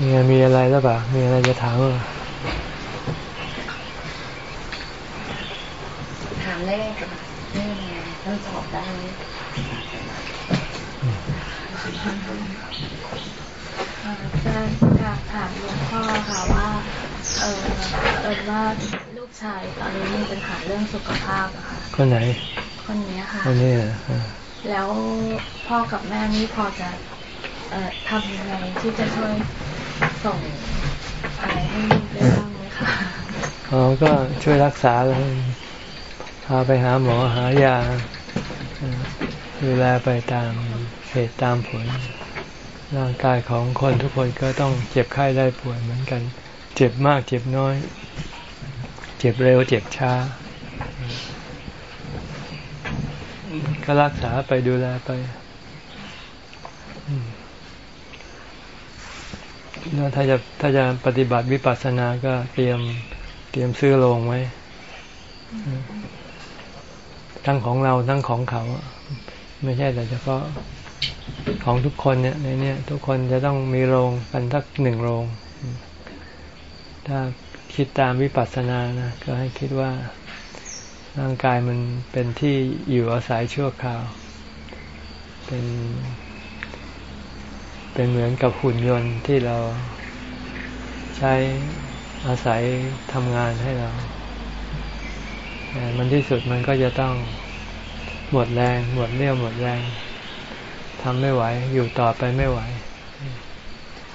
มีมีอะไรหรือเปล่ามีอะไรจะถามหรือถามเลขนี่ไงต้องตอบได้จะอยากถามหลวงพ่อค่ะว่า เออเออว่าลูกชายตอนนี้มีปัญหาเรื่องสุขภาพอะค่ะ คนไหน คนนี้ค่ะคนนี้แล้วพ่อกับแม่นี่พอจะเอ่อทำยังไงที่จะช่วย ส่งอะไรให้ได้บ้างไหมคะอ๋อก็ช่วยรักษาเลยพาไปหาหมอหายาดูแลไปตามเหตุตามผล ร่างกายของคนทุกคนก็ต้องเจ็บไข้ได้ป่วยเหมือนกัน เจ็บมากเจ็บน้อย เจ็บเร็วเจ็บช้า ก็รักษาไปดูแลไป แล้วถ้าจะถ้าจะปฏิบัติวิปัสสนาก็เตรียมเตรียมซื้อโรงไว้ ทั้งของเราทั้งของเขา ไม่ใช่แต่เฉพาะของทุกคนเนี่ยในนี้ทุกคนจะต้องมีโรงกันทักหนึ่งโรง ถ้าคิดตามวิปัสสนานะก็ให้คิดว่าร่างกายมันเป็นที่อยู่อาศัยชั่วคราว เป็น เป็นเหมือนกับหุ่นยนต์ที่เราใช้อาศัยทำงานให้เราแต่มันที่สุดมันก็จะต้องหมดแรง หมดเรี่ยวหมดแรงทำไม่ไหว อยู่ต่อไปไม่ไหว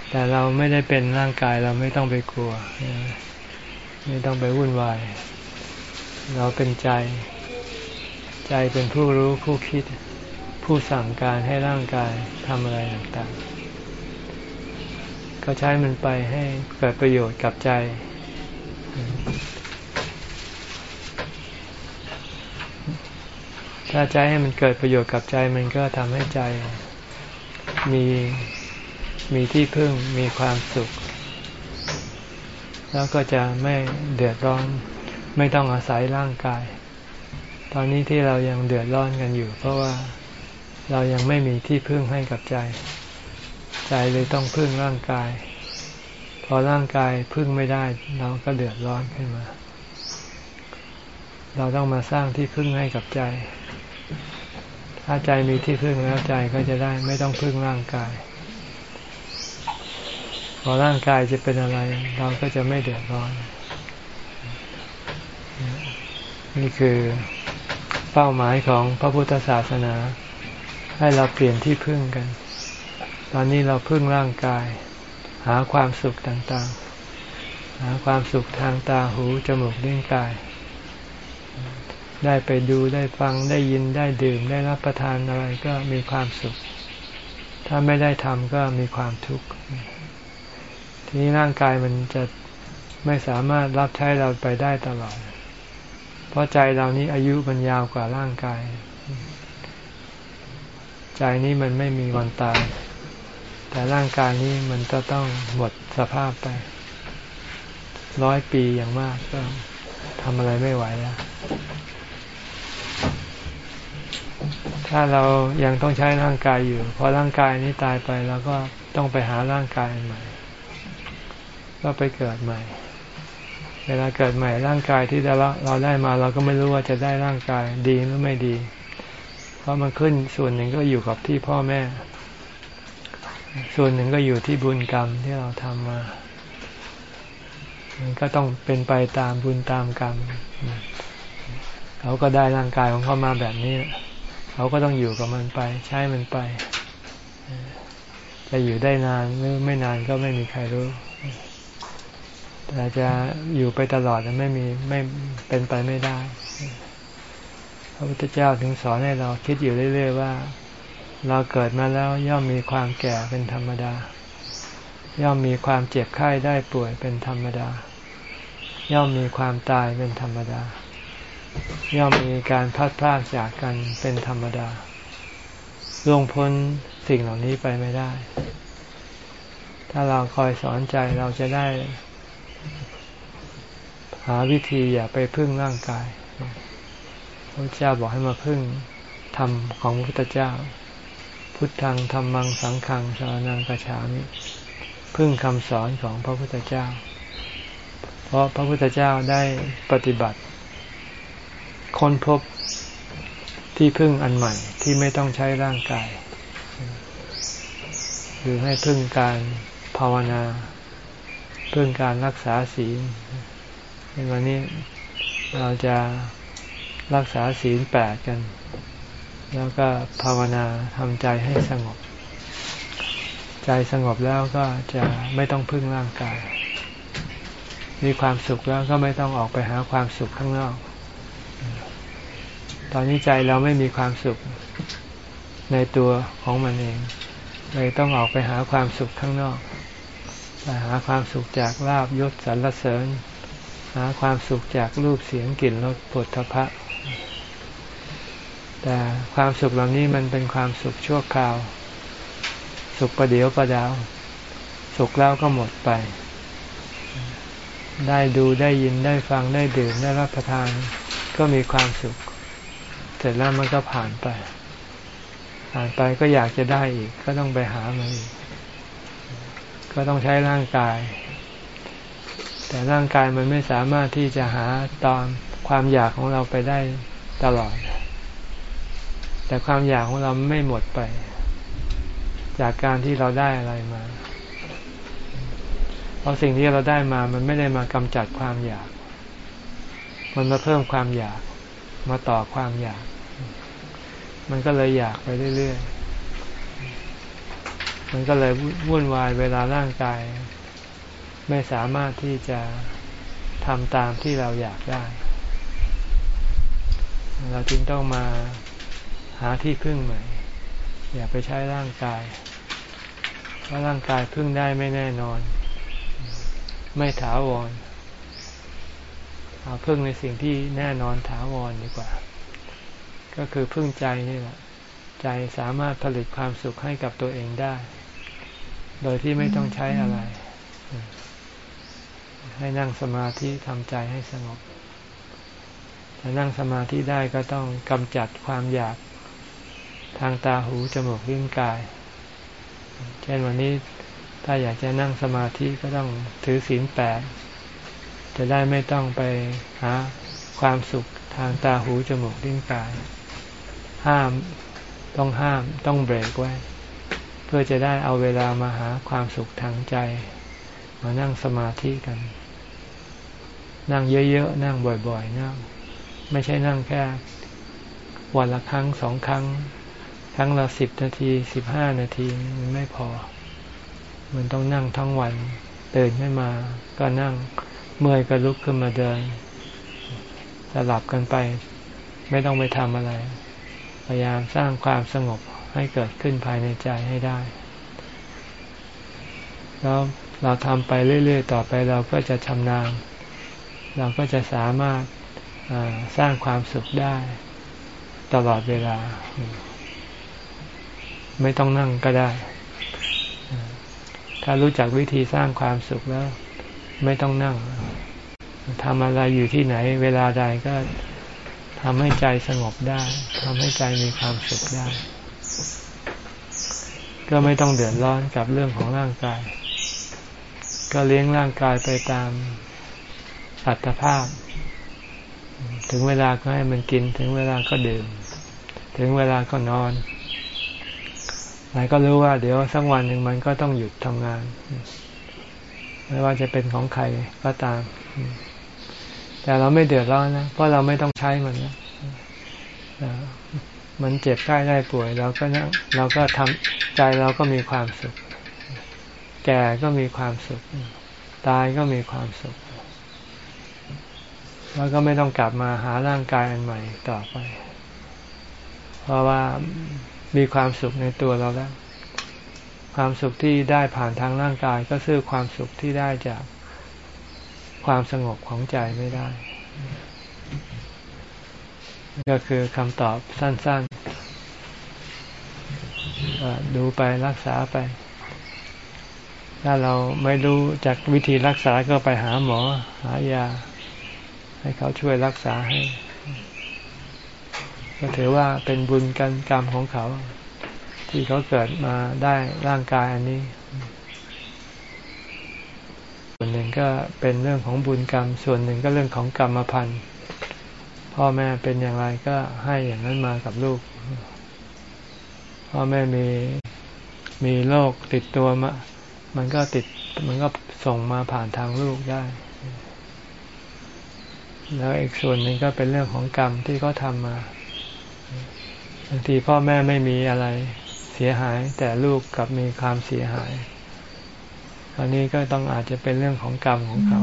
แต่เราไม่ได้เป็นร่างกายเราไม่ต้องไปกลัว ไม่ต้องไปวุ่นวาย เราเป็นใจ ใจเป็นผู้รู้ผู้คิด ผู้สั่งการให้ร่างกายทำอะไรต่างๆ ก็ใช้มันไปให้เกิดประโยชน์กับใจ ถ้าใจให้มันเกิดประโยชน์กับใจมันก็ทำให้ใจมีมีที่พึ่งมีความสุข แล้วก็จะไม่เดือดร้อนไม่ต้องอาศัยร่างกาย ตอนนี้ที่เรายังเดือดร้อนกันอยู่ เพราะว่าเรายังไม่มีที่พึ่งให้กับใจ ใจเลยต้องพึ่งร่างกาย พอร่างกายพึ่งไม่ได้ เราก็เดือดร้อนขึ้นมา เราต้องมาสร้างที่พึ่งให้กับใจ ถ้าใจมีที่พึ่งแล้วใจก็จะได้ไม่ต้องพึ่งร่างกาย พอร่างกายจะเป็นอะไร เราก็จะไม่เดือดร้อน นี่คือเป้าหมายของพระพุทธศาสนา ให้เราเปลี่ยนที่พึ่งกัน ตอนนี้เราพึ่งร่างกาย หาความสุขต่างๆ หาความสุขทางตาหูจมูกลิ้นกาย ได้ไปดูได้ฟังได้ยินได้ดื่มได้รับประทานอะไรก็มีความสุข ถ้าไม่ได้ทำก็มีความทุกข์ทีนี้ร่างกายมันจะไม่สามารถรับใช้เราไปได้ตลอด เพราะใจเรานี้อายุมันยาวกว่าร่างกาย ใจนี้มันไม่มีวันตาย แต่ร่างกายนี้มันจะต้องหมดสภาพไปร้อยปีอย่างมากก็ทำอะไรไม่ไหวแล้ว ถ้าเรายังต้องใช้ร่างกายอยู่ พอร่างกายนี้ตายไปเราก็ต้องไปหาร่างกายใหม่ ก็ไปเกิดใหม่ เวลาเกิดใหม่ร่างกายที่เราเราได้มา เราก็ไม่รู้ว่าจะได้ร่างกายดีหรือไม่ดี เพราะมันขึ้นส่วนหนึ่งก็อยู่กับที่พ่อแม่ ส่วนหนึ่งก็อยู่ที่บุญกรรมที่เราทำมามันก็ต้องเป็นไปตามบุญตามกรรม เขาก็ได้ร่างกายของเขามาแบบนี้ เขาก็ต้องอยู่กับมันไป ใช้มันไปจะอยู่ได้นานหรือไม่นานก็ไม่มีใครรู้ แต่จะอยู่ไปตลอดไม่มีไม่เป็นไปไม่ได้ พระพุทธเจ้าถึงสอนให้เราคิดอยู่เรื่อย ๆ ว่า เราเกิดมาแล้วย่อมมีความแก่เป็นธรรมดา ย่อมมีความเจ็บไข้ได้ป่วยเป็นธรรมดา ย่อมมีความตายเป็นธรรมดา ย่อมมีการพัดพลากจากกันเป็นธรรมดาล่วงพ้นสิ่งเหล่านี้ไปไม่ได้ ถ้าเราคอยสอนใจเราจะได้ หาวิธีอย่าไปพึ่งร่างกายพระเจ้าบอกให้มาพึ่งธรรมของพระพุทธเจ้า พุทธังธรรมังสังขังสารนังกระฉามิพึ่งคำสอนของพระพุทธเจ้า เพราะพระพุทธเจ้าได้ปฏิบัติ ค้นพบที่พึ่งอันใหม่ที่ไม่ต้องใช้ร่างกาย คือให้พึ่งการภาวนา พึ่งการรักษาศีลในวันนี้เราจะรักษาศีลแปดกัน แล้วก็ภาวนาทำใจให้สงบ ใจสงบแล้วก็จะไม่ต้องพึ่งร่างกาย มีความสุขแล้วก็ไม่ต้องออกไปหาความสุขข้างนอก ตอนนี้ใจเราไม่มีความสุขในตัวของมันเองเลยต้องออกไปหาความสุขข้างนอกไปหาความสุขจากลาบยศสรรเสริญ หาความสุขจากรูปเสียงกลิ่นรสผลทพะ แต่ความสุขเหล่านี้มันเป็นความสุขชั่วคราว สุขประเดียวประดาว สุขแล้วก็หมดไป ได้ดูได้ยินได้ฟังได้ดื่มได้รับประทาน ก็มีความสุข เสร็จแล้วมันก็ผ่านไป ผ่านไปก็อยากจะได้อีก ก็ต้องไปหามันอีก ก็ต้องใช้ร่างกาย แต่ร่างกายมันไม่สามารถที่จะหาตามความอยากของเราไปได้ตลอด แต่ความอยากของเราไม่หมดไป จากการที่เราได้อะไรมา เพราะสิ่งที่เราได้มา มันไม่ได้มากำจัดความอยาก มันมาเพิ่มความอยาก มาต่อความอยาก มันก็เลยอยากไปเรื่อยๆ มันก็เลยวุ่นวายเวลาร่างกาย ไม่สามารถที่จะทำตามที่เราอยากได้ เราจึงต้องมา หาที่พึ่งใหม่ อย่าไปใช้ร่างกาย เพราะร่างกายพึ่งได้ไม่แน่นอน ไม่ถาวรเอาพึ่งในสิ่งที่แน่นอนถาวรดีกว่า ก็คือพึ่งใจนี่แหละ ใจสามารถผลิตความสุขให้กับตัวเองได้ โดยที่ไม่ต้องใช้อะไร ให้นั่งสมาธิทำใจให้สงบจะนั่งสมาธิได้ก็ต้องกำจัดความอยาก ทางตาหูจมูกลิ้นกาย เช่นวันนี้ถ้าอยากจะนั่งสมาธิก็ต้องถือศีลแปดจะได้ไม่ต้องไปหาความสุขทางตาหูจมูกลิ้นกาย ห้ามต้องห้ามต้องเบรกไว้ เพื่อจะได้เอาเวลามาหาความสุขทางใจ มานั่งสมาธิกัน นั่งเยอะๆ นั่งบ่อยๆ นั่ง ไม่ใช่นั่งแค่วันละครั้งสองครั้ง ครั้งละสิบนาทีสิบห้านาทีมันไม่พอ มันต้องนั่งทั้งวันตื่นขึ้นมาก็นั่งเมื่อยก็ลุกขึ้นมาเดินสลับกันไป ไม่ต้องไปทำอะไร พยายามสร้างความสงบให้เกิดขึ้นภายในใจให้ได้ แล้วเราทำไปเรื่อยๆ ต่อไปเราก็จะชำนาญ เราก็จะสามารถสร้างความสุขได้ตลอดเวลา ไม่ต้องนั่งก็ได้ ถ้ารู้จักวิธีสร้างความสุขแล้ว ไม่ต้องนั่งทำอะไรอยู่ที่ไหน เวลาใดก็ทำให้ใจสงบได้ทำให้ใจมีความสุขได้ ก็ไม่ต้องเดือดร้อนกับเรื่องของร่างกาย ก็เลี้ยงร่างกายไปตามอัตภาพ ถึงเวลาก็ให้มันกิน ถึงเวลาก็ดื่ม ถึงเวลาก็นอน แต่ก็รู้ว่าเดี๋ยวสักวันหนึ่งมันก็ต้องหยุดทำงาน ไม่ว่าจะเป็นของใครก็ตาม แต่เราไม่เดือดร้อนนะ เพราะเราไม่ต้องใช้มันนะมันเจ็บใกล้ได้ป่วยเราก็นะเราก็ทำใจเราก็มีความสุข แก่ก็มีความสุข ตายก็มีความสุข แล้วก็ไม่ต้องกลับมาหาร่างกายอันใหม่ต่อไป เพราะว่า มีความสุขในตัวเราแล้ว ความสุขที่ได้ผ่านทางร่างกายก็ซื้อความสุขที่ได้จากความสงบของใจไม่ได้ ก็คือคำตอบสั้นๆ ดูไปรักษาไป ถ้าเราไม่รู้จากวิธีรักษาก็ไปหาหมอ หายา ให้เขาช่วยรักษาให้ ก็ถือว่าเป็นบุญกันกรรมของเขา ที่เขาเกิดมาได้ร่างกายอันนี้ ส่วนหนึ่งก็เป็นเรื่องของบุญกรรม ส่วนหนึ่งก็เรื่องของกรรมพันธ์พ่อแม่เป็นอย่างไรก็ให้อย่างนั้นมากับลูก พ่อแม่มีมีโรคติดตัวมา มันก็ติดมันก็ส่งมาผ่านทางลูกได้ แล้วอีกส่วนหนึ่งก็เป็นเรื่องของกรรมที่เขาทำมา บางทีพ่อแม่ไม่มีอะไรเสียหาย แต่ลูกกลับมีความเสียหาย อันนี้ก็ต้องอาจจะเป็นเรื่องของกรรมของเขา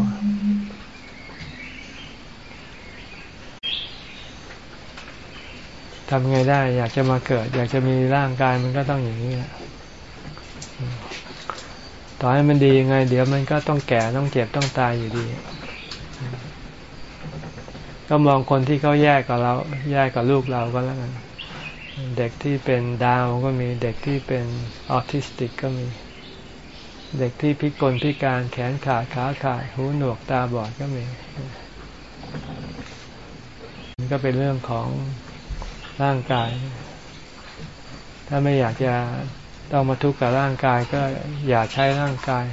ทำไงได้ อยากจะมาเกิด อยากจะมีร่างกายมันก็ต้องอย่างนี้แหละต่อให้มันดียังไง เดี๋ยวมันก็ต้องแก่ต้องเจ็บต้องตายอยู่ดี ก็มองคนที่เขาแยกกับเรา แยกกับลูกเราก็แล้วกัน เด็กที่เป็นดาวก็มีเด็กที่เป็นออทิสติกก็มี เด็กที่พิกลพิการแขนขาดขาขาดหูหนวกตาบอดก็มีมันก็เป็นเรื่องของร่างกาย ถ้าไม่อยากจะต้องมาทุกข์กับร่างกายก็อย่าใช้ร่างกาย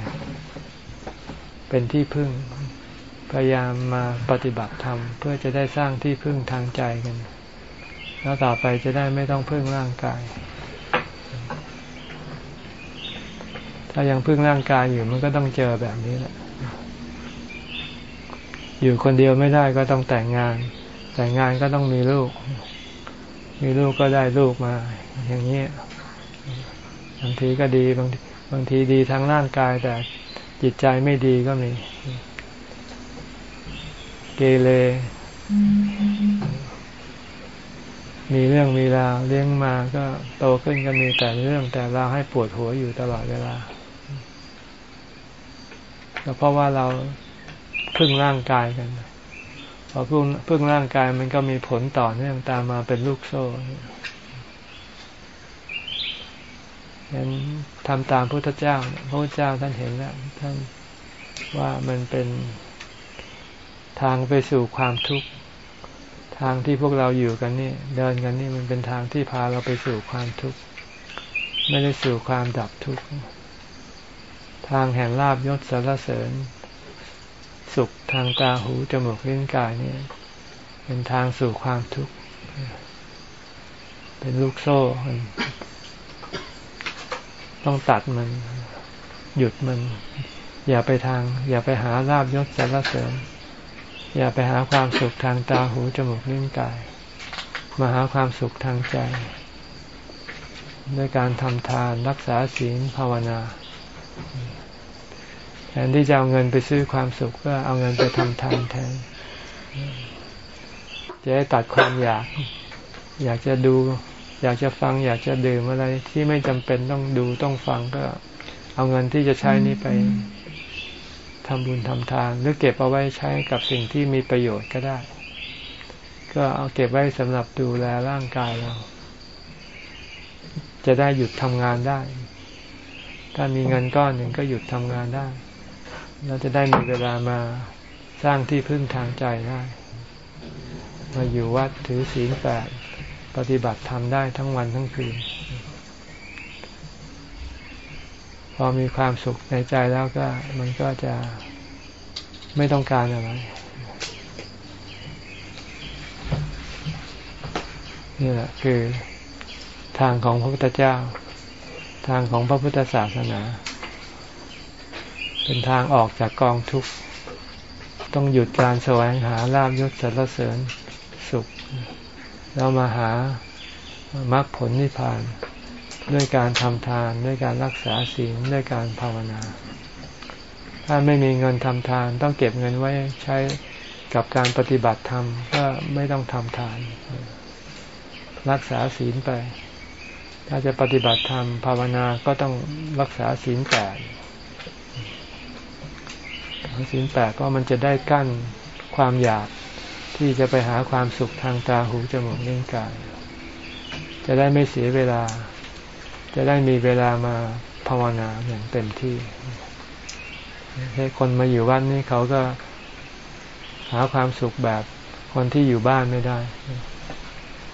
เป็นที่พึ่ง พยายามมาปฏิบัติธรรมเพื่อจะได้สร้างที่พึ่งทางใจกัน แล้วต่อไปจะได้ไม่ต้องพึ่งร่างกาย ถ้ายังพึ่งร่างกายอยู่มันก็ต้องเจอแบบนี้แหละ อยู่คนเดียวไม่ได้ก็ต้องแต่งงาน แต่งงานก็ต้องมีลูก มีลูกก็ได้ลูกมา อย่างนี้บางทีก็ดีบางบางทีดีทางร่างกายแต่จิตใจไม่ดีก็มี เกเร มีเรื่องมีราวเลี้ยงมาก็โตขึ้นก็มีแต่เรื่องแต่เราให้ปวดหัวอยู่ตลอดเวลาก็เพราะว่าเราพึ่งร่างกายกันพอพึ่งพึ่งร่างกายมันก็มีผลต่อเนื่องตามมาเป็นลูกโซ่งั้นทำตามพระพุทธเจ้าพระพุทธเจ้าท่านเห็นแล้วท่านว่ามันเป็นทางไปสู่ความทุกข์ ทางที่พวกเราอยู่กันนี่ เดินกันนี่มันเป็นทางที่พาเราไปสู่ความทุกข์ไม่ได้สู่ความดับทุกข์ทางแห่งลาบยศสารเสริญ สุขทางตาหูจมูกลิ้นกายนี่เป็นทางสู่ความทุกข์เป็นลูกโซ่ต้องตัดมัน หยุดมัน อย่าไปทาง อย่าไปหาลาบยศสรรเสริญ อย่าไปหาความสุขทางตาหูจมูกลิ้นกาย มาหาความสุขทางใจ ด้วยการทำทานรักษาศีลภาวนาแทนที่จะเอาเงินไปซื้อความสุขก็เอาเงินไปทำทานแทนจะให้ตัดความอยาก อยากจะดู อยากจะฟัง อยากจะดื่มอะไรที่ไม่จำเป็นต้องดูต้องฟังก็ เอาเงินที่จะใช้นี้ไป ทำบุญทำทาน หรือเก็บเอาไว้ใช้กับสิ่งที่มีประโยชน์ก็ได้ ก็เอาเก็บไว้สำหรับดูแลร่างกายเรา จะได้หยุดทำงานได้ ถ้ามีเงินก้อนหนึ่งก็หยุดทำงานได้ เราจะได้มีเวลามาสร้างที่พึ่งทางใจได้ มาอยู่วัดถือศีลแปดปฏิบัติทำได้ทั้งวันทั้งคืน พอมีความสุขในใจแล้วก็ มันก็จะไม่ต้องการอะไรนี่แหละคือทางของพระพุทธเจ้า ทางของพระพุทธศาสนา เป็นทางออกจากกองทุกข์ ต้องหยุดการแสวงหาลาบยศสรรเสริญสุขเรามาหามรรคผลนิพพาน ด้วยการทำทานด้วยการรักษาศีลด้วยการภาวนา ถ้าไม่มีเงินทำทาน ต้องเก็บเงินไว้ใช้กับการปฏิบัติธรรมก็ไม่ต้องทำทาน รักษาศีลไป ถ้าจะปฏิบัติธรรมภาวนาก็ต้องรักษาศีลแปดศีลแปดก็มันจะได้กั้นความอยากที่จะไปหาความสุขทางตาหูจมูกลิ้นกาย จะได้ไม่เสียเวลา จะได้มีเวลามาภาวนาอย่างเต็มที่ให้คนมาอยู่บ้านนี้เขาก็หาความสุขแบบคนที่อยู่บ้านไม่ได้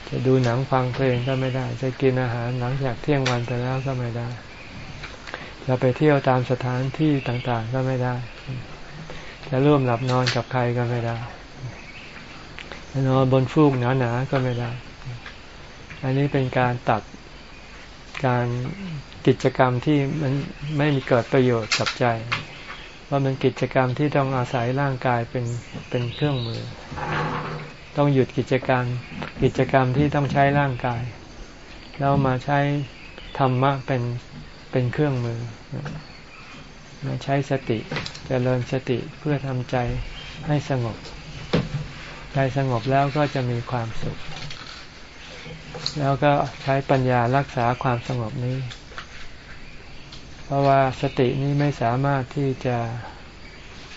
จะดูหนังฟังเพลงก็ไม่ได้ จะกินอาหารหลังจากเที่ยงวันไปแล้วก็ไม่ได้ จะไปเที่ยวตามสถานที่ต่างๆก็ไม่ได้ จะร่วมหลับนอนกับใครก็ไม่ได้นอนบนฟูกหนาๆก็ไม่ได้ อันนี้เป็นการตัด การกิจกรรมที่มันไม่มีเกิดประโยชน์กับใจ ว่ามันกิจกรรมที่ต้องอาศัยร่างกายเป็นเป็นเครื่องมือ ต้องหยุดกิจกรรมกิจกรรมที่ต้องใช้ร่างกาย แล้วมาใช้ธรรมะเป็นเป็นเครื่องมือมาใช้สติจเจริญสติเพื่อทำใจให้สงบ ใจสงบแล้วก็จะมีความสุข แล้วก็ใช้ปัญญารักษาความสงบนี้ เพราะว่าสตินี้ไม่สามารถที่จะ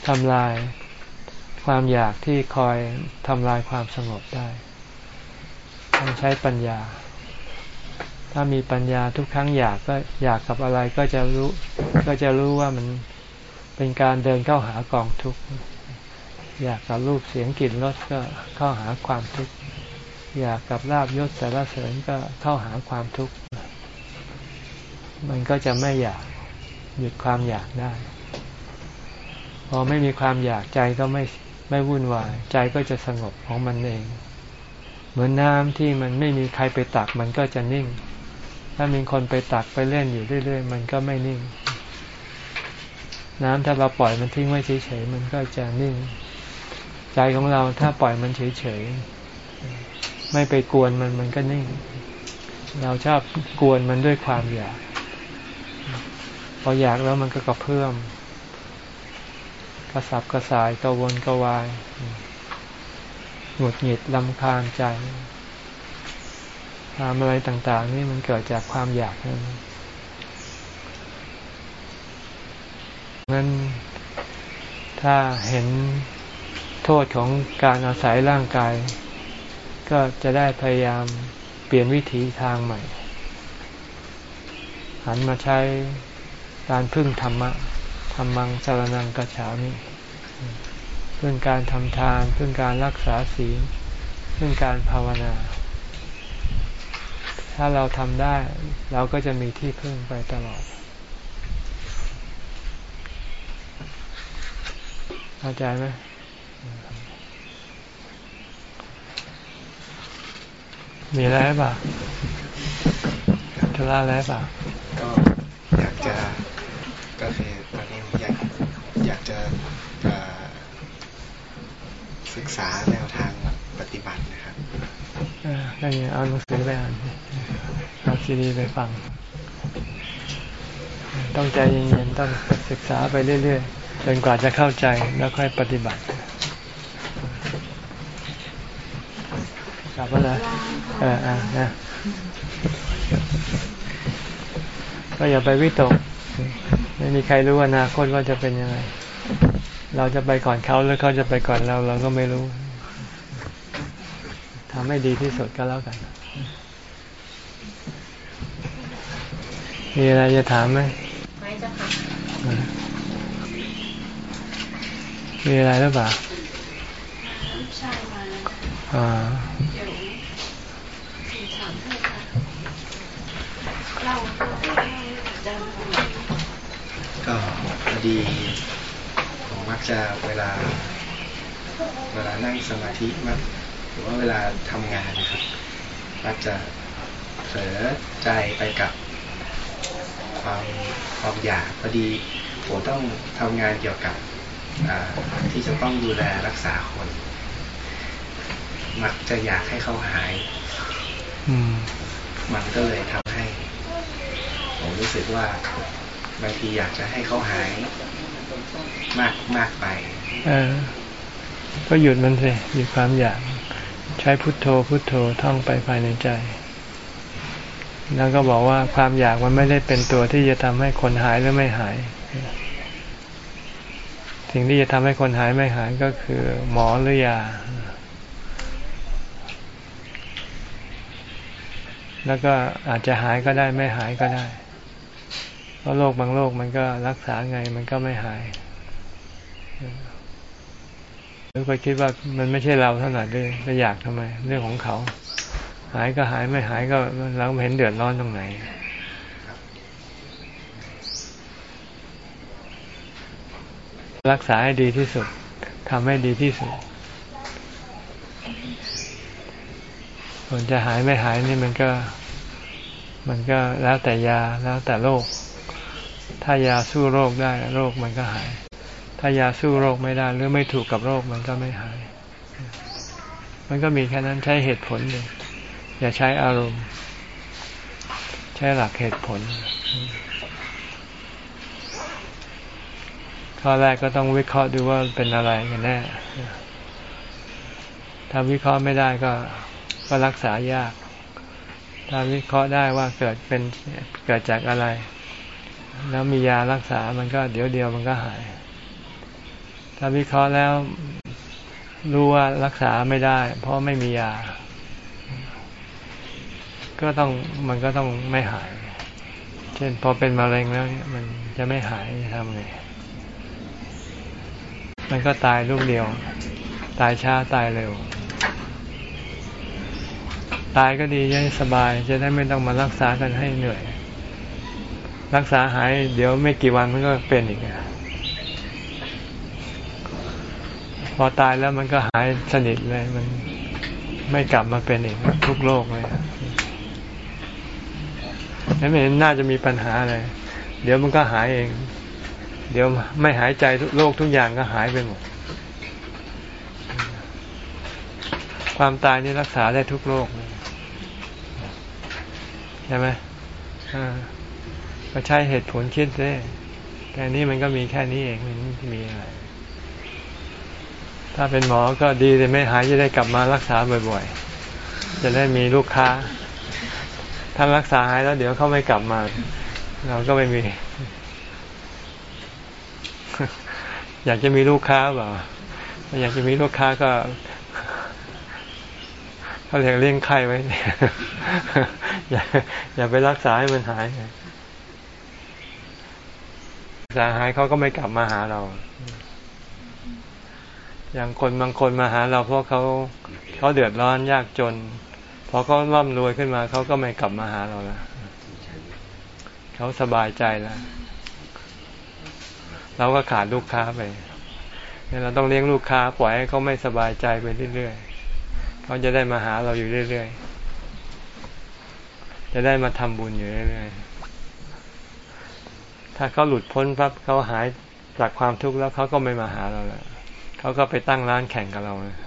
ทำลายความอยากที่คอยทำลายความสงบได้ ต้องใช้ปัญญา ถ้ามีปัญญาทุกครั้งอยากก็อยากกับอะไรก็จะรู้ ก็จะรู้ว่ามันเป็นการเดินเข้าหากองทุกข์ อยากกับรูปเสียงกลิ่นรสก็เข้าหาความทุกข์ อยากกับลาบยศสารเสริญก็เข้าหาความทุกข์ มันก็จะไม่อยากหยุดความอยากได้ พอไม่มีความอยากใจก็ไม่ไม่วุ่นวาย ใจก็จะสงบของมันเอง เหมือนน้ำที่มันไม่มีใครไปตักมันก็จะนิ่ง ถ้ามีคนไปตักไปเล่นอยู่เรื่อยๆ มันก็ไม่นิ่ง น้ำถ้าเราปล่อยมันทิ้งไว้เฉยๆมันก็จะนิ่ง ใจของเราถ้าปล่อยมันเฉยๆ ไม่ไปกวนมันมันก็นิ่ง เราชอบกวนมันด้วยความอยาก พออยากแล้วมันก็กระเพื่อมกระสับกระสายกระวนกระวายหงุดหงิดลำคาญใจทำอะไรต่างๆ นี่มันเกิดจากความอยากนั่นงั้นถ้าเห็นโทษของการอาศัยร่างกาย ก็จะได้พยายามเปลี่ยนวิถีทางใหม่ หันมาใช้การพึ่งธรรมะธรรมังสารนังกระฉามิพึ่งการทำทาน พึ่งการรักษาศีลพึ่งการภาวนา ถ้าเราทำได้ เราก็จะมีที่พึ่งไปตลอดเข้าใจไหม มีอะไรป่ะธุระอะไรป่ะก็อยากจะก็คือตอนนี้อยากอยากจะศึกษาแนวทางปฏิบัตินะครับอ่าได้ไงเอาหนังสือไปอ่านเอาซีดีไปฟัง ต้องใจเย็นๆต้องศึกษาไปเรื่อยๆจนกว่าจะเข้าใจแล้วค่อยปฏิบัติ ลับมาแล้วเอออ่านะก็อย่าไปวิตก ไม่มีใครรู้ว่าอนาคตว่าจะเป็นยังไง เราจะไปก่อนเขาหรือเขาจะไปก่อนเรา เราก็ไม่รู้ทำให้ดีที่สุดก็แล้วกัน มีอะไรจะถามไหม ไม่จ้ะค่ะ มีอะไรหรือเปล่าใช่มาอ่าเดี๋ยวถามให้ค่ะเราก็พอ ดีผมมักจะเวลา เวลานั่งสมาธิมักหรือว่าเวลาทำงานนะครับมักจะเผลอใจไปกับความความอยากพอดีผมต้องทำงานเกี่ยวกับที่จะต้องดูแลรักษาคน มักจะอยากให้เขาหายมันก็เลยทำให้ ผมรู้สึกว่า บางทีอยากจะให้เขาหายมากมากไปเออก็หยุดมันสิหยุดความอยาก ใช้พุทโธพุทโธท่องไปภายในใจ แล้วก็บอกว่าความอยากมันไม่ได้เป็นตัวที่จะทำให้คนหายหรือไม่หาย สิ่งที่จะทำให้คนหายไม่หายก็คือ หมอหรือยาแล้วก็อาจจะหายก็ได้ไม่หายก็ได้ เพราะโรคบางโรคมันก็รักษาไงมันก็ไม่หายหรือไปคิดว่ามันไม่ใช่เราเท่าไหร่ด้วยจะอยากทำไม เรื่องของเขา หายก็หายไม่หายก็เราเห็นเดือดร้อนตรงไหนรักษาให้ดีที่สุดทำให้ดีที่สุด ส่วนจะหายไม่หายนี่มันก็ มันก็แล้วแต่ยาแล้วแต่โรค ถ้ายาสู้โรคได้โรคมันก็หาย ถ้ายาสู้โรคไม่ได้หรือไม่ถูกกับโรคมันก็ไม่หาย มันก็มีแค่นั้นใช้เหตุผลเลยอย่าใช้อารมณ์ ใช้หลักเหตุผล ข้อแรกก็ต้องวิเคราะห์ดูว่าเป็นอะไรกันแน่ถ้าวิเคราะห์ไม่ได้ก็ก็รักษายาก ถ้าวิเคราะห์ได้ว่าเกิดเป็นเกิดจากอะไร แล้วมียารักษามันก็เดี๋ยวเดียวมันก็หาย ถ้าวิเคราะห์แล้วรู้ว่ารักษาไม่ได้ เพราะไม่มียา ก็ต้องมันก็ต้องไม่หาย เช่นพอเป็นมะเร็งแล้วเนี่ยมันจะไม่หายทำไงมันก็ตายลูกเดียว ตายช้าตายเร็ว ตายก็ดียังสบายจะได้ไม่ต้องมารักษากันให้เหนื่อย รักษาหาย เดี๋ยวไม่กี่วันมันก็เป็นอีกพอตายแล้วมันก็หายสนิทเลยมันไม่กลับมาเป็นอีกทุกโลกเลยไม่เห็นน่าจะมีปัญหาอะไรเดี๋ยวมันก็หายเอง เดี๋ยวไม่หายใจโลกทุกอย่างก็หายไปหมด ความตายนี่รักษาได้ทุกโรคเลยช่ไหม ก็ใช้เหตุผลคิดเลยแค่นี้มันก็มีแค่นี้เองมันมีอะไร ถ้าเป็นหมอก็ดีเลยไม่หายจะได้กลับมารักษาบ่อยๆ จะได้มีลูกค้า ถ้ารักษาหายแล้วเดี๋ยวเขาไม่กลับมา เราก็ไม่มี อยากจะมีลูกค้าเปล่าอยากจะมีลูกค้าก็เขาเรียกเลี้ยงไข้ไว้ อย่าอย่าไปรักษาให้มันหาย ษาหายเขาก็ไม่กลับมาหาเรา อย่างคนบางคนมาหาเราเพราะเขาเขาเดือดร้อนยากจนพอเขาร่ำรวยขึ้นมาเขาก็ไม่กลับมาหาเราล้วเขาสบายใจแล้วเราก็ขาดลูกค้าไปเนี่ยเราต้องเลี้ยงลูกค้าปล่อยให้เขาไม่สบายใจไปเรื่อยๆเขาจะได้มาหาเราอยู่เรื่อยๆจะได้มาทำบุญอยู่เรื่อยๆ ถ้าเขาหลุดพ้นปั๊บเขาหายจากความทุกข์แล้วเขาก็ไม่มาหาเราแล้วเขาก็ไปตั้งร้านแข่งกับเรานะ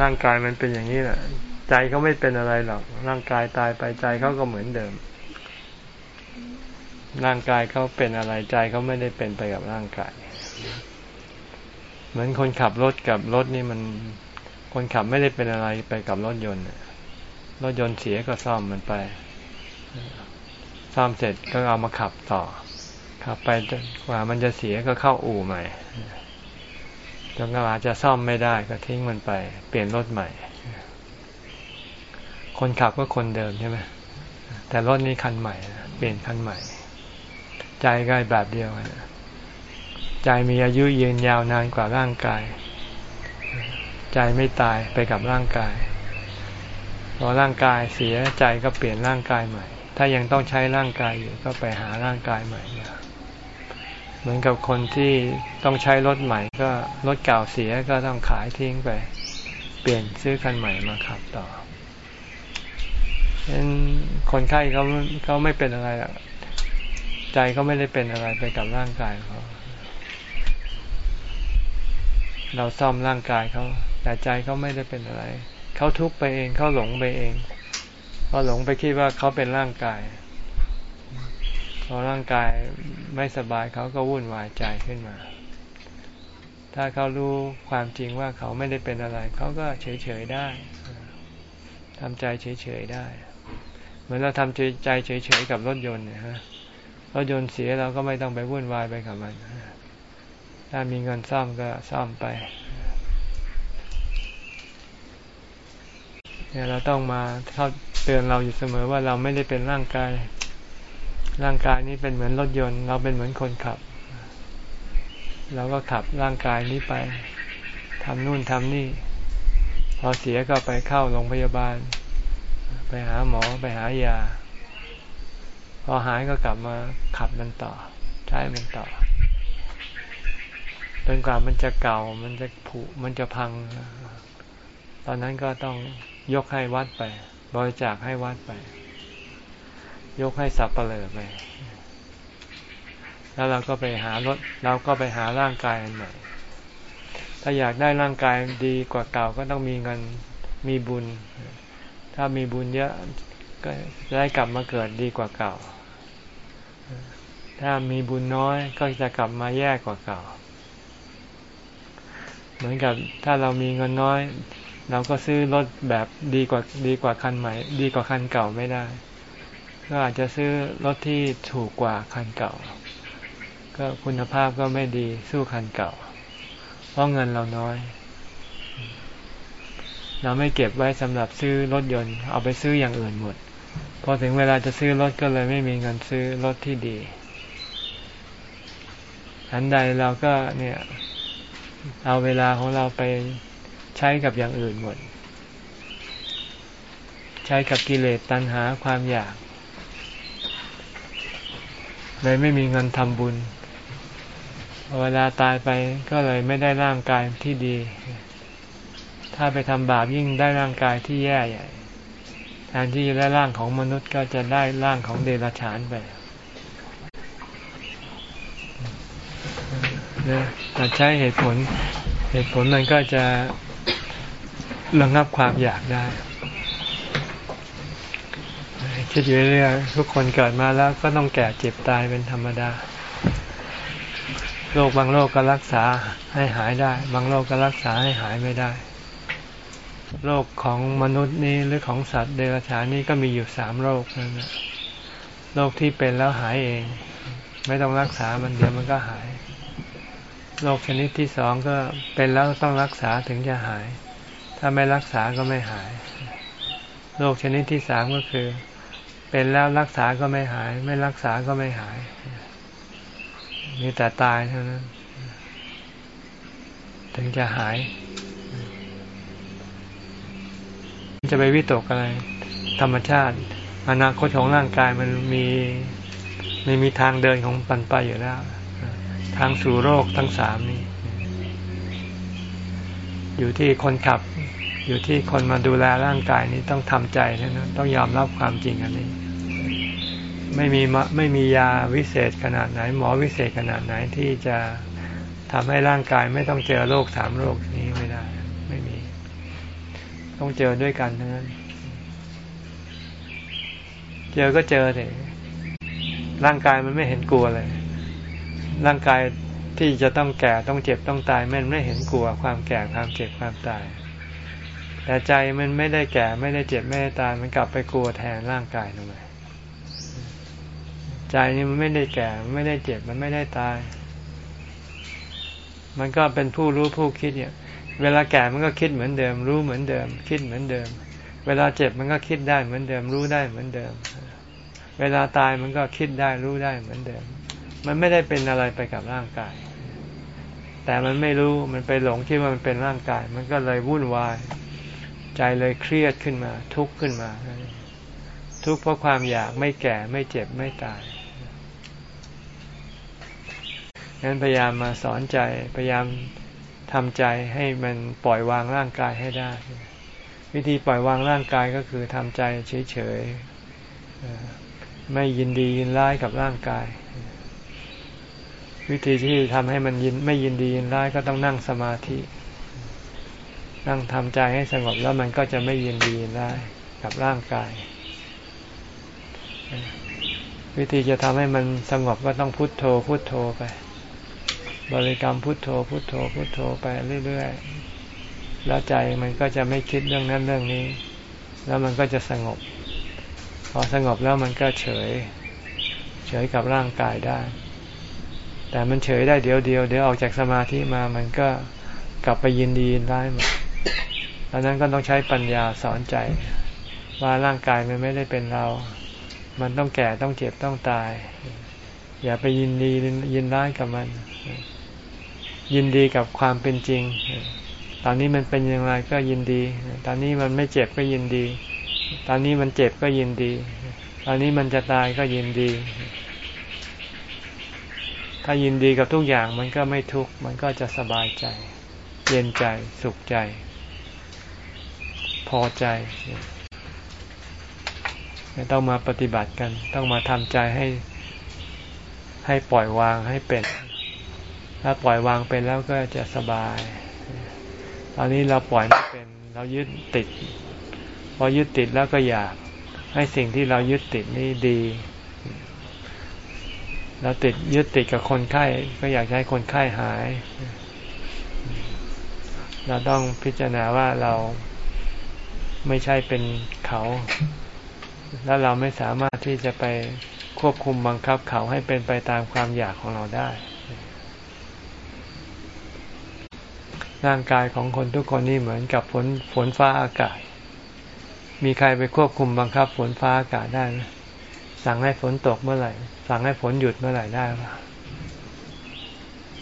ร่างกายมันเป็นอย่างนี้แหละใจเขาไม่เป็นอะไรหรอก ร่างกายตายไปใจเขาก็เหมือนเดิม ร่างกายเขาเป็นอะไรใจเขาไม่ได้เป็นไปกับร่างกาย เหมือนคนขับรถกับรถนี่มัน คนขับไม่ได้เป็นอะไรไปกับรถยนต์ รถยนต์เสียก็ซ่อมมันไปซ่อมเสร็จก็เอามาขับต่อ ขับไปจนกว่ามันจะเสียก็เข้าอู่ใหม่จนกว่าจะซ่อมไม่ได้ก็ทิ้งมันไป เปลี่ยนรถใหม่ คนขับก็คนเดิมใช่ไหมแต่รถนี้คันใหม่ เปลี่ยนคันใหม่ ใจก็แบบเดียวกันใจมีอายุยืนยาวนานกว่าร่างกาย ใจไม่ตายไปกับร่างกาย อร่างกายเสียใจก็เปลี่ยนร่างกายใหม่ ถ้ายังต้องใช้ร่างกายอยู่ก็ไปหาร่างกายใหม่มาเหมือนกับคนที่ต้องใช้รถใหม่ ก็รถเก่าเสียก็ต้องขายทิ้งไป เปลี่ยนซื้อคันใหม่มาขับต่อเช่นคนไข้เขาเขาไม่เป็นอะไรใจเขาไม่ได้เป็นอะไรไปกับร่างกายเขาเราซ่อมร่างกายเขาแต่ใจเขาไม่ได้เป็นอะไร เขาทุกข์ไปเองเขาหลงไปเองเขาหลงไปคิดว่าเขาเป็นร่างกาย พอร่างกายไม่สบายเขาก็วุ่นวายใจขึ้นมา ถ้าเขารู้ความจริงว่าเขาไม่ได้เป็นอะไร เขาก็เฉยๆได้ทำใจเฉยๆได้ เหมือนเราทำใจเฉยๆกับรถยนต์เนี่ยฮะรถยนต์เสียเราก็ไม่ต้องไปวุ่นวายไปกับมัน ถ้ามีเงินซ่อมก็ซ่อมไป เนี่ยเราต้องมาเข้าเตือนเราอยู่เสมอว่าเราไม่ได้เป็นร่างกาย ร่างกายนี้เป็นเหมือนรถยนต์ เราเป็นเหมือนคนขับ เราก็ขับร่างกายนี้ไปทำนู่นทำนี่ พอเสียก็ไปเข้าโรงพยาบาล ไปหาหมอไปหายา พอหายก็กลับมาขับมันต่อจช้มันต่อจนกว่ามันจะเก่ามันจะผุมันจะพัง ตอนนั้นก็ต้อง ยกให้วัดไป บริจาคให้วัดไป ยกให้สับเปลือไป แล้วเราก็ไปหารถเราก็ไปหาร่างกายอันใหม่ ถ้าอยากได้ร่างกายดีกว่าเก่าก็ต้องมีเงินมีบุญ ถ้ามีบุญเยอะก็จะได้กลับมาเกิดดีกว่าเก่า ถ้ามีบุญน้อยก็จะกลับมาแย่กว่าเก่า เหมือนกับถ้าเรามีเงินน้อย เราก็ซื้อรถแบบดีกว่าดีกว่าคันใหม่ ดีกว่าคันเก่าไม่ได้ ก็อาจจะซื้อรถที่ถูกกว่าคันเก่า ก็คุณภาพก็ไม่ดีสู้คันเก่า เพราะเงินเราน้อย เราไม่เก็บไว้สำหรับซื้อรถยนต์ เอาไปซื้ออย่างอื่นหมดพอถึงเวลาจะซื้อรถก็เลยไม่มีเงินซื้อรถที่ดีอันใดเราก็เนี่ย เอาเวลาของเราไป ใช้กับอย่างอื่นหมด ใช้กับกิเลสตัณหาความอยาก เลยไม่มีเงินทำบุญ เวลาตายไปก็เลยไม่ได้ร่างกายที่ดี ถ้าไปทำบาปยิ่งได้ร่างกายที่แย่ใหญ่แทนที่จะได้ร่างของมนุษย์ก็จะได้ร่างของเดรัจฉานไปนะแต่ใช้เหตุผล เหตุผลมันก็จะ ระงับความอยากได้คิดอยู่เรื่อยทุกคนเกิดมาแล้วก็ต้องแก่เจ็บตายเป็นธรรมดาโรคบางโรคก็รักษาให้หายได้ บางโรคก็รักษาให้หายไม่ได้โรคของมนุษย์นี้หรือของสัตว์เดรัจฉานนี้ก็มีอยู่สามโรคนั่นแหละโรคที่เป็นแล้วหายเอง ไม่ต้องรักษามันเดี๋ยวมันก็หายโรคชนิดที่สองก็เป็นแล้วต้องรักษาถึงจะหาย ถ้าไม่รักษาก็ไม่หาย โรคชนิดที่สามก็คือ เป็นแล้วรักษาก็ไม่หาย ไม่รักษาก็ไม่หาย มีแต่ตายเท่านั้น ถึงจะหาย จะไปวิตกอะไร ธรรมชาติ อนาคตของร่างกายมันมีไม่มีทางเดินของปันไปอยู่แล้ว ทางสู่โรคทั้งสามนี้ อยู่ที่คนขับ อยู่ที่คนมาดูแลร่างกายนี้ต้องทำใจนะต้องยอมรับความจริงอันนี้ ไม่มีไม่มียาวิเศษขนาดไหน หมอวิเศษขนาดไหนที่จะทำให้ร่างกายไม่ต้องเจอโรคสามโรคนี้ไม่ได้ ไม่มี ต้องเจอด้วยกันทั้งนั้น เจอก็เจอเลยร่างกายมันไม่เห็นกลัวเลย ร่างกายที่จะต้องแก่ต้องเจ็บต้องตายมันไม่เห็นกลัวความแก่ความเจ็บความตาย แต่ใจมันไม่ได้แก่ไม่ได้เจ็บไม่ได้ตายมันกลับไปกลัวแทนร่างกายทำไมใจนี่มันไม่ได้แก่ไม่ได้เจ็บมันไม่ได้ตาย มันก็เป็นผู้รู้ผู้คิดเนี่ย เวลาแก่มันก็คิดเหมือนเดิม รู้เหมือนเดิม คิดเหมือนเดิม เวลาเจ็บมันก็คิดได้เหมือนเดิม รู้ได้เหมือนเดิม เวลาตายมันก็คิดได้รู้ได้เหมือนเดิม มันไม่ได้เป็นอะไรไปกับร่างกาย แต่มันไม่รู้มันไปหลงคิดว่ามันเป็นร่างกาย มันก็เลยวุ่นวาย ใจเลยเครียดขึ้นมา ทุกข์ขึ้นมา ทุกข์เพราะความอยากไม่แก่ไม่เจ็บไม่ตายงั้นพยายามมาสอนใจพยายามทำใจให้มันปล่อยวางร่างกายให้ได้ วิธีปล่อยวางร่างกายก็คือทำใจเฉยๆไม่ยินดียินร้ายกับร่างกาย วิธีที่ทำให้มันยินไม่ยินดียินร้ายก็ต้องนั่งสมาธิ นั่งทำใจให้สงบแล้วมันก็จะไม่ยินดียินร้กับร่างกาย วิธีจะทำให้มันสงบก็ต้องพุโทโธพุโทโธไป บริกรรมพุโทโธพุโทโธพุโทโธไปเรื่อยๆแล้วใจมันก็จะไม่คิดเรื่องนั้นเรื่องนี้ แล้วมันก็จะสงบ พอสงบแล้วมันก็เฉย เฉยกับร่างกายได้ แต่มันเฉยได้เดี๋ยวเดียวเดี๋ยวออกจากสมาธิมามันก็กลับไปยินดียินร้ายหมด ดังนั้นก็ต้องใช้ปัญญาสอนใจ ว่าร่างกายมันไม่ได้เป็นเรา มันต้องแก่ต้องเจ็บต้องตาย อย่าไปยินดียินร้ายกับมัน ยินดีกับความเป็นจริง ตอนนี้มันเป็นอย่างไรก็ยินดี ตอนนี้มันไม่เจ็บก็ยินดี ตอนนี้มันเจ็บก็ยินดี ตอนนี้มันจะตายก็ยินดี ถ้ายินดีกับทุกอย่างมันก็ไม่ทุกข์ มันก็จะสบายใจ เย็นใจ สุขใจ อใจ ต้องมาปฏิบัติกัน ต้องมาทำใจให้ให้ปล่อยวางให้เป็น ถ้าปล่อยวางเป็นแล้วก็จะสบาย ตอนนี้เราปล่อยไม่เป็น เรายึดติด พอยึดติดแล้วก็อยากให้สิ่งที่เรายึดติดนี่ดีเราติดยึดติดกับคนไข้ก็อยากให้คนไข้หาย เราต้องพิจารณาว่าเรา ไม่ใช่เป็นเขา แล้วเราไม่สามารถที่จะไปควบคุมบังคับเขาให้เป็นไปตามความอยากของเราได้ ร่างกายของคนทุกคนนี่เหมือนกับฝนฝนฟ้าอากาศ มีใครไปควบคุมบังคับฝนฟ้าอากาศได้ไหมสั่งให้ฝนตกเมื่อไหร่ สั่งให้ฝนหยุดเมื่อไหร่ได้ปะ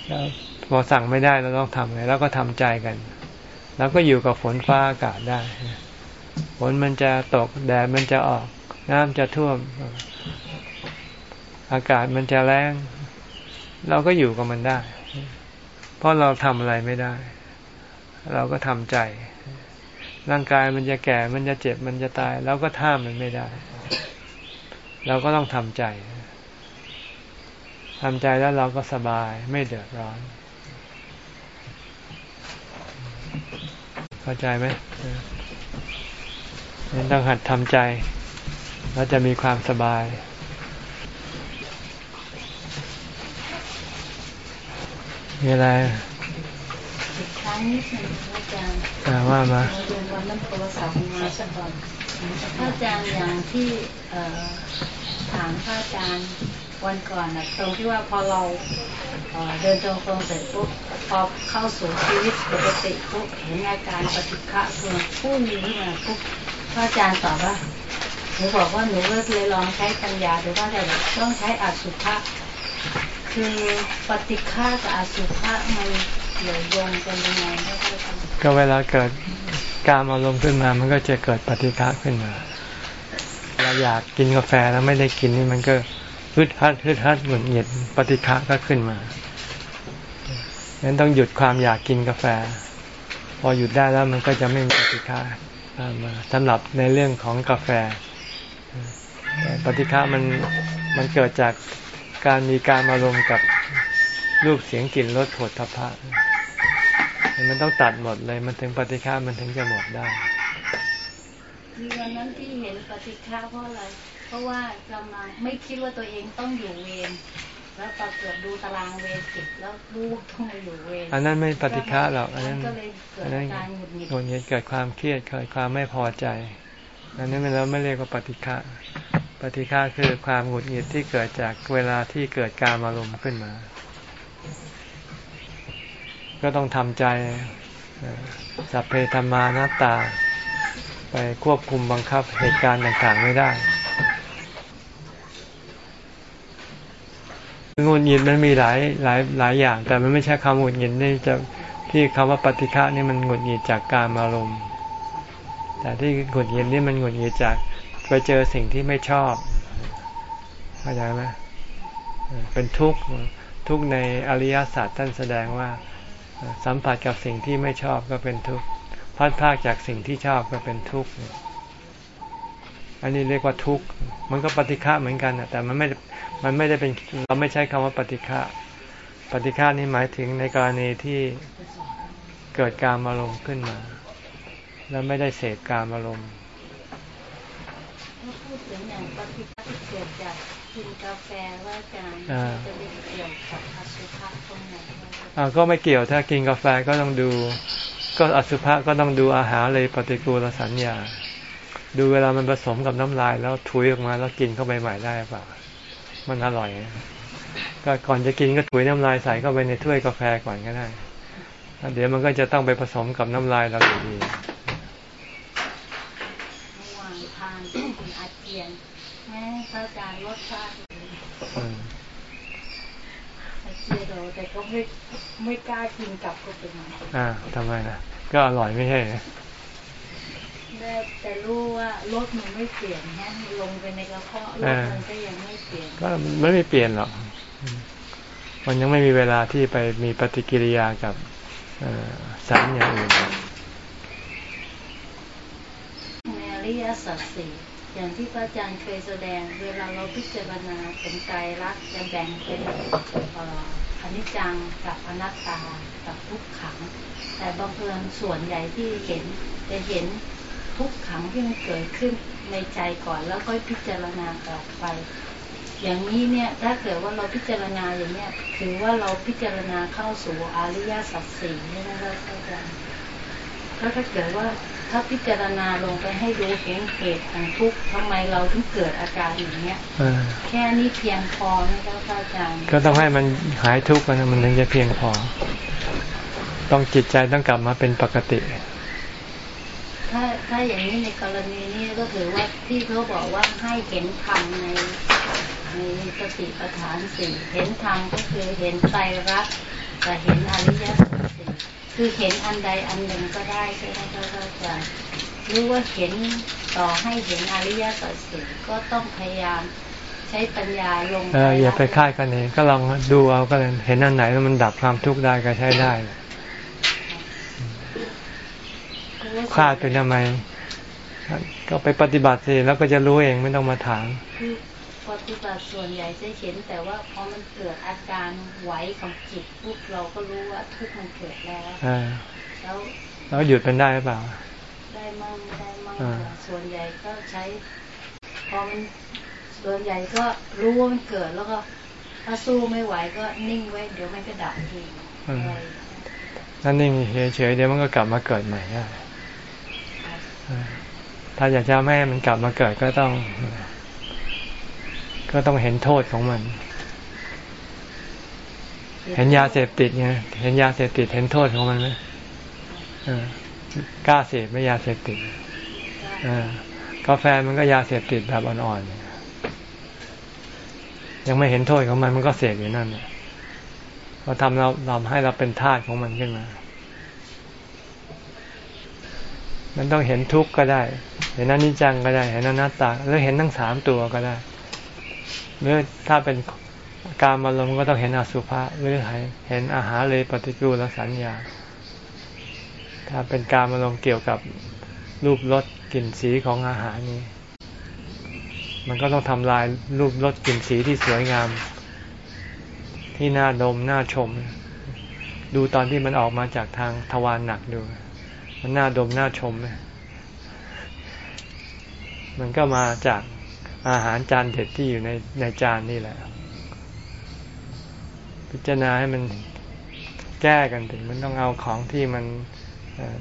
แล้วพอสั่งไม่ได้เราต้องทำไง แล้วก็ทำใจกัน แล้วก็อยู่กับฝนฟ้าอากาศได้ ฝนมันจะตกแดดมันจะออก น้ำจะท่วม อากาศมันจะแรงเราก็อยู่กับมันได้ เพราะเราทำอะไรไม่ได้ เราก็ทำใจ ร่างกายมันจะแก่มันจะเจ็บมันจะตายเราก็ท่ามมันไม่ได้ เราก็ต้องทำใจทำใจแล้วเราก็สบายไม่เดือดร้อน เข้าใจไหม ต้องหัดทำใจ แล้วจะมีความสบาย มีอะไรครั้งนิดหนึ่งอาจารย์แต่ว่ามาเดือนวันนั้นโทรศัพท์มาสักก่อนพระอาจารย์อย่างที่ถามพระอาจารย์วันก่อนนะตรงที่ว่าพอเราเดินจงกรมเสร็จปุ๊บพอเข้าสู่ชีวิตปกติปุ๊บเห็นอาการปฏิฆะคือพุ่งขึ้นมาปุ๊บ พระอาจารย์ตอบว่าหนูบอกว่าหนูก็เลยลองใช้ปัญญาหรือว่าจะต้องใช้อสุภะคือปฏิฆากับอสุภะมันเกี่ยวโยงกันยังไงก็เวลาเกิดการอารมณ์ขึ้นมามันก็จะเกิดปฏิฆาขึ้นมาเราอยากกินกาแฟแล้วไม่ได้กินนี่มันก็ฮึดฮัดฮึดฮัดหงุดหงิดปฏิฆะก็ขึ้นมาดังนั้นต้องหยุดความอยากกินกาแฟ พอหยุดได้แล้วมันก็จะไม่มีปฏิฆะ ตามมาสำหรับในเรื่องของกาแฟ ปฏิฆะมันมันเกิดจากการมีการอารมณ์กับรูปเสียงกลิ่นรสผดทพะมันต้องตัดหมดเลย มันถึงปฏิฆามันถึงจะหมดได้คือวันนั้นที่เห็นปฏิฆาเพราะอะไร เพราะว่ากำลังไม่คิดว่าตัวเองต้องอยู่เวร แล้วตอเกิดดูตารางเวรสิบแล้วรู้ต้องมาอยู่เวรอันนั้นไม่ปฏิฆาหรอกอันนั้นอันนั้นหงุดหงิดเกิดความเครียดเกิดความไม่พอใจ อันนี้มันเราไม่เรียกว่าปฏิฆาปฏิฆาคือความหงุดหงิดที่เกิดจากเวลาที่เกิดการอารมณ์ขึ้นมา ก็ต้องทำใจสัพเพธรรมานาตา ไปควบคุมบังคับเหตุการณ์ต่างๆไม่ได้ งุดหงิดมันมีหลายหลายหลายอย่าง แต่มันไม่ใช่คำหงุดหงิดนี่จะที่คำว่าปฏิฆะนี่มันหงุดหงิดจากการอารมณ์ แต่ที่หงุดหงิดนี่มันหงุดหงิดจากไปเจอสิ่งที่ไม่ชอบเข้าใจไหมเป็นทุกข์ทุกข์ในอริยศาสัจท่านแสดงว่าสัมผัสกับสิ่งที่ไม่ชอบก็เป็นทุกข์พัดพากจากสิ่งที่ชอบก็เป็นทุกข์ อันนี้เรียกว่าทุกข์มันก็ปฏิฆะเหมือนกันแต่มันไม่มันไม่ได้เป็นเราไม่ใช้คำว่าปฏิฆะปฏิฆะนี่หมายถึงในกรณีที่เกิดการอารมณ์ขึ้นมา แล้วไม่ได้เสพการอารมณ์พูดถึงอย่างปฏิบัติเกิดจากกินกาแฟว่าอาจารย์จะเป็นเกี่ยวกับอสุภะตรงไหนอ่าก็ไม่เกี่ยวถ้ากินกาแฟก็ต้องดู ก็อสุภะก็ต้องดูอาหารเลยปฏิกูลสัญญา ดูเวลามันผสมกับน้ำลาย แล้วถุยออกมาแล้วกินเข้าไปใหม่ได้เปล่ามันอร่อย ก็ก่อนจะกินก็ถุยน้ำลายใส่เข้าไปในถ้วยกาแฟก่อนก็ได้เดี๋ยวมันก็จะต้องไปผสมกับน้ำลายเราอยู่ดีพระอาจารย์รสชาติเจียโดแต่ก็ไม่ไม่กล้ากินกลับก็เป็นอ่าทำไมนะก็อร่อยไม่ใช่ แต่แต่รู้ว่ารสมันไม่เปลี่ยนฮะลงไปในกระเพาะรสมันก็ยังไม่เปลี่ยนก็ไม่ไม่เปลี่ยนหรอกมันยังไม่มีเวลาที่ไปมีปฏิกิริยากับสารอย่างอื่นในอริยสัจสี่อย่างที่พระอาจารย์เคยแสดง เวลาเราพิจารณาเป็นใจรักจะแบ่งเป็นอนิจจังกับอนัตตากับทุกขัง แต่บางเพื่อนส่วนใหญ่ที่เห็นจะเห็น ทุกขังที่มันเกิดขึ้นในใจก่อนแล้วค่อยพิจารณาต่อไป อย่างนี้เนี่ยถ้าเกิดว่าเราพิจารณาอย่างเนี้ยถือว่าเราพิจารณาเข้าสู่อริยสัจสี่นี่นะครับอาจารย์แล้วถ้าเกิดว่าถ้าพิจารณาลงไปให้ดูเห็นเหตุของทุกข์ทำไมเราถึงเกิดอาการอย่างเนี้ยแค่นี้เพียงพอไหมครับอาจารย์ก็ต้องให้มันหายทุกข์นะมันถึงจะเพียงพอ ต้องจิตใจต้องกลับมาเป็นปกติ ถ้าถ้าอย่างนี้ในกรณีนี้ก็ถือว่าที่เขาบอกว่าให้เห็นธรรมในในสติปัฏฐานสี่เห็นธรรมก็คือเห็นใจรักแต่เห็นอริยสัจสี่คือเห็นอันใดอันหนึ่งก็ได้ใช่ไหมครับอาจารย์หรือว่าเห็นต่อให้เห็นอริยสัจสี่ก็ต้องพยายามใช้ปัญญาลงเอออย่าไปคาดกันเองก็ลองดูเอาก็เลยเห็นอันไหนแล้วมันดับความทุกข์ได้ก็ใช้ได้ คาดเป็นทำไม ก็ไปปฏิบัติสิแล้วก็จะรู้เองไม่ต้องมาถามปฏิบัติส่วนใหญ่จะเห็นแต่ว่าพอมันเกิดอาการไหวของจิตปุ๊บเราก็รู้ว่าทุกมันเกิดแล้วแล้วแล้วหยุดเป็นได้หรือเปล่า ได้มั่งได้มั่งส่วนใหญ่ก็ใช้พอมันส่วนใหญ่ก็รู้ว่ามันเกิดแล้วก็ ถ้าสู้ไม่ไหวก็นิ่งไว้ เดี๋ยวมันก็ดับทีนั่นนิ่งเฉยๆเดี๋ยวมันก็กลับมาเกิดใหม่ได้ ถ้าอยากจะไม่ให้มันกลับมาเกิดก็ต้อง ก็ต้องเห็นโทษของมัน เห็นยาเสพติดไงเห็นยาเสพติด เห็นโทษของมันไหมกล้าเสพไม่ยาเสพติดกาแฟมันก็ยาเสพติดแบบอ่อนๆ ยังไม่เห็นโทษของมันมันก็เสพอยู่นั่นเพอทำเราทำให้เราเป็นทาสของมันขึ้นมา มันต้องเห็นทุกข์ก็ได้ เห็นอนิจจังก็ได้ เห็นอนัตตาหรือเห็นทั้งสามตัวก็ได้หรือถ้าเป็นการมาลมก็ต้องเห็นอสุภะหรือเห็นอาหารเลยปฏิกูลสัญญา ถ้าเป็นการมาลมเกี่ยวกับรูปรสกลิ่นสีของอาหารนี้มันก็ต้องทำลายรูปรสกลิ่นสีที่สวยงาม ที่น่าดมน่าชม ดูตอนที่มันออกมาจากทางทวารหนักดู มันน่าดมน่าชมมมันก็มาจากอาหารจานเด็ดที่อยู่ในในจานนี่แหละ พิจารณาให้มันแก้กันถึงมันต้องเอาของที่มัน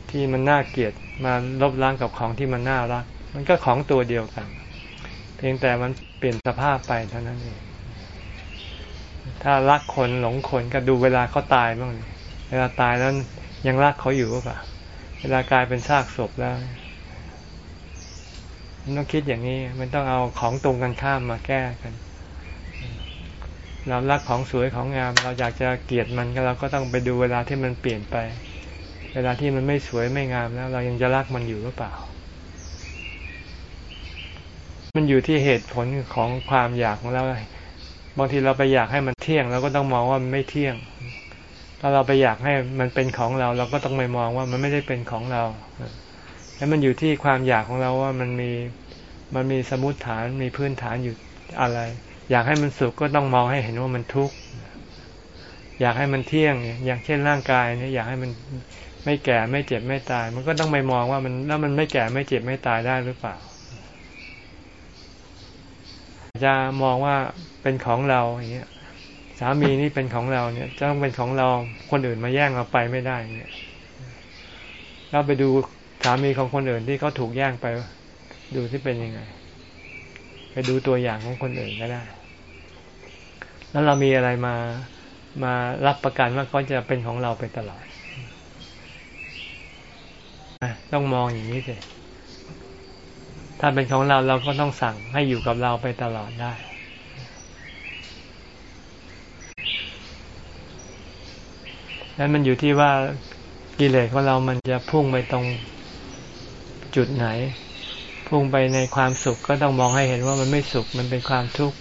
ที่มันน่าเกลียดมาลบล้างกับของที่มันน่ารัก มันก็ของตัวเดียวกัน เพียงแต่มันเปลี่ยนสภาพไปเท่านั้นเองถ้ารักคนหลงคนก็ดูเวลาเขาตายบ้างเวลาตายแล้วยังรักเขาอยู่หรือเปล่า เวลากลายเป็นซากศพแล้วมันต้องคิดอย่างนี้ มันต้องเอาของตรงกันข้ามมาแก้กัน เรารักของสวยของงาม เราอยากจะเกลียดมันก็เราก็ต้องไปดูเวลาที่มันเปลี่ยนไป เวลาที่มันไม่สวยไม่งามแล้ว เรายังจะรักมันอยู่หรือเปล่า มันอยู่ที่เหตุผลของความอยากของเราบางทีเราไปอยากให้มันเที่ยงเราก็ต้องมองว่ามันไม่เที่ยง ถ้าเราไปอยากให้มันเป็นของเรา เราก็ต้องไม่มองว่ามันไม่ได้เป็นของเราแล้วมันอยู่ที่ความอยากของเราว่ามันมีมันมีสมุติฐานมีพื้นฐานอยู่อะไร อยากให้มันสุขก็ต้องมองให้เห็นว่ามันทุกข์อยากให้มันเที่ยงอย่างเช่นร่างกายเนี่ยอยากให้มันไม่แก่ไม่เจ็บไม่ตาย มันก็ต้องไปมองว่ามันแล้วมันไม่แก่ไม่เจ็บไม่ตายได้หรือเปล่า จะมองว่าเป็นของเราอย่างเงี้ย สามีนี่เป็นของเราเนี่ยจะต้องเป็นของเราคนอื่นมาแย่งเราไปไม่ได้เนี่ยเราไปดูสามีของคนอื่นที่เขาถูกแย่งไป ดูที่เป็นยังไง ไปดูตัวอย่างของคนอื่นก็ได้ แล้วเรามีอะไรมามารับประกันว่าเขาจะเป็นของเราไปตลอดต้องมองอย่างนี้สิถ้าเป็นของเราเราก็ต้องสั่งให้อยู่กับเราไปตลอดได้ แล้วมันอยู่ที่ว่ากิเลสของเรามันจะพุ่งไปตรงจุดไหน พุ่งไปในความสุขก็ต้องมองให้เห็นว่ามันไม่สุขมันเป็นความทุกข์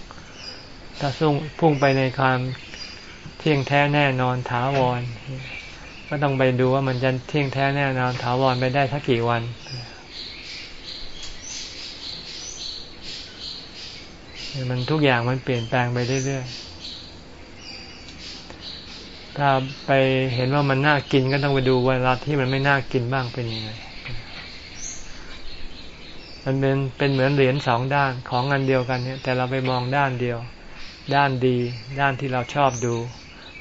ถ้าสุ่งพุ่งไปในความเที่ยงแท้แน่นอนถาวร ก็ต้องไปดูว่ามันจะเที่ยงแท้แน่นอนถาวรไปได้สักกี่วันมันทุกอย่างมันเปลี่ยนแปลงไปเรื่อยๆ ถ้าไปเห็นว่ามันน่ากินก็ต้องไปดูเวลาที่มันไม่น่ากินบ้างเป็นยังไง มันเป็นเป็นเหมือนเหรียญสองด้านของอันเดียวกันเนี่ย แต่เราไปมองด้านเดียว ด้านดี ด้านที่เราชอบดู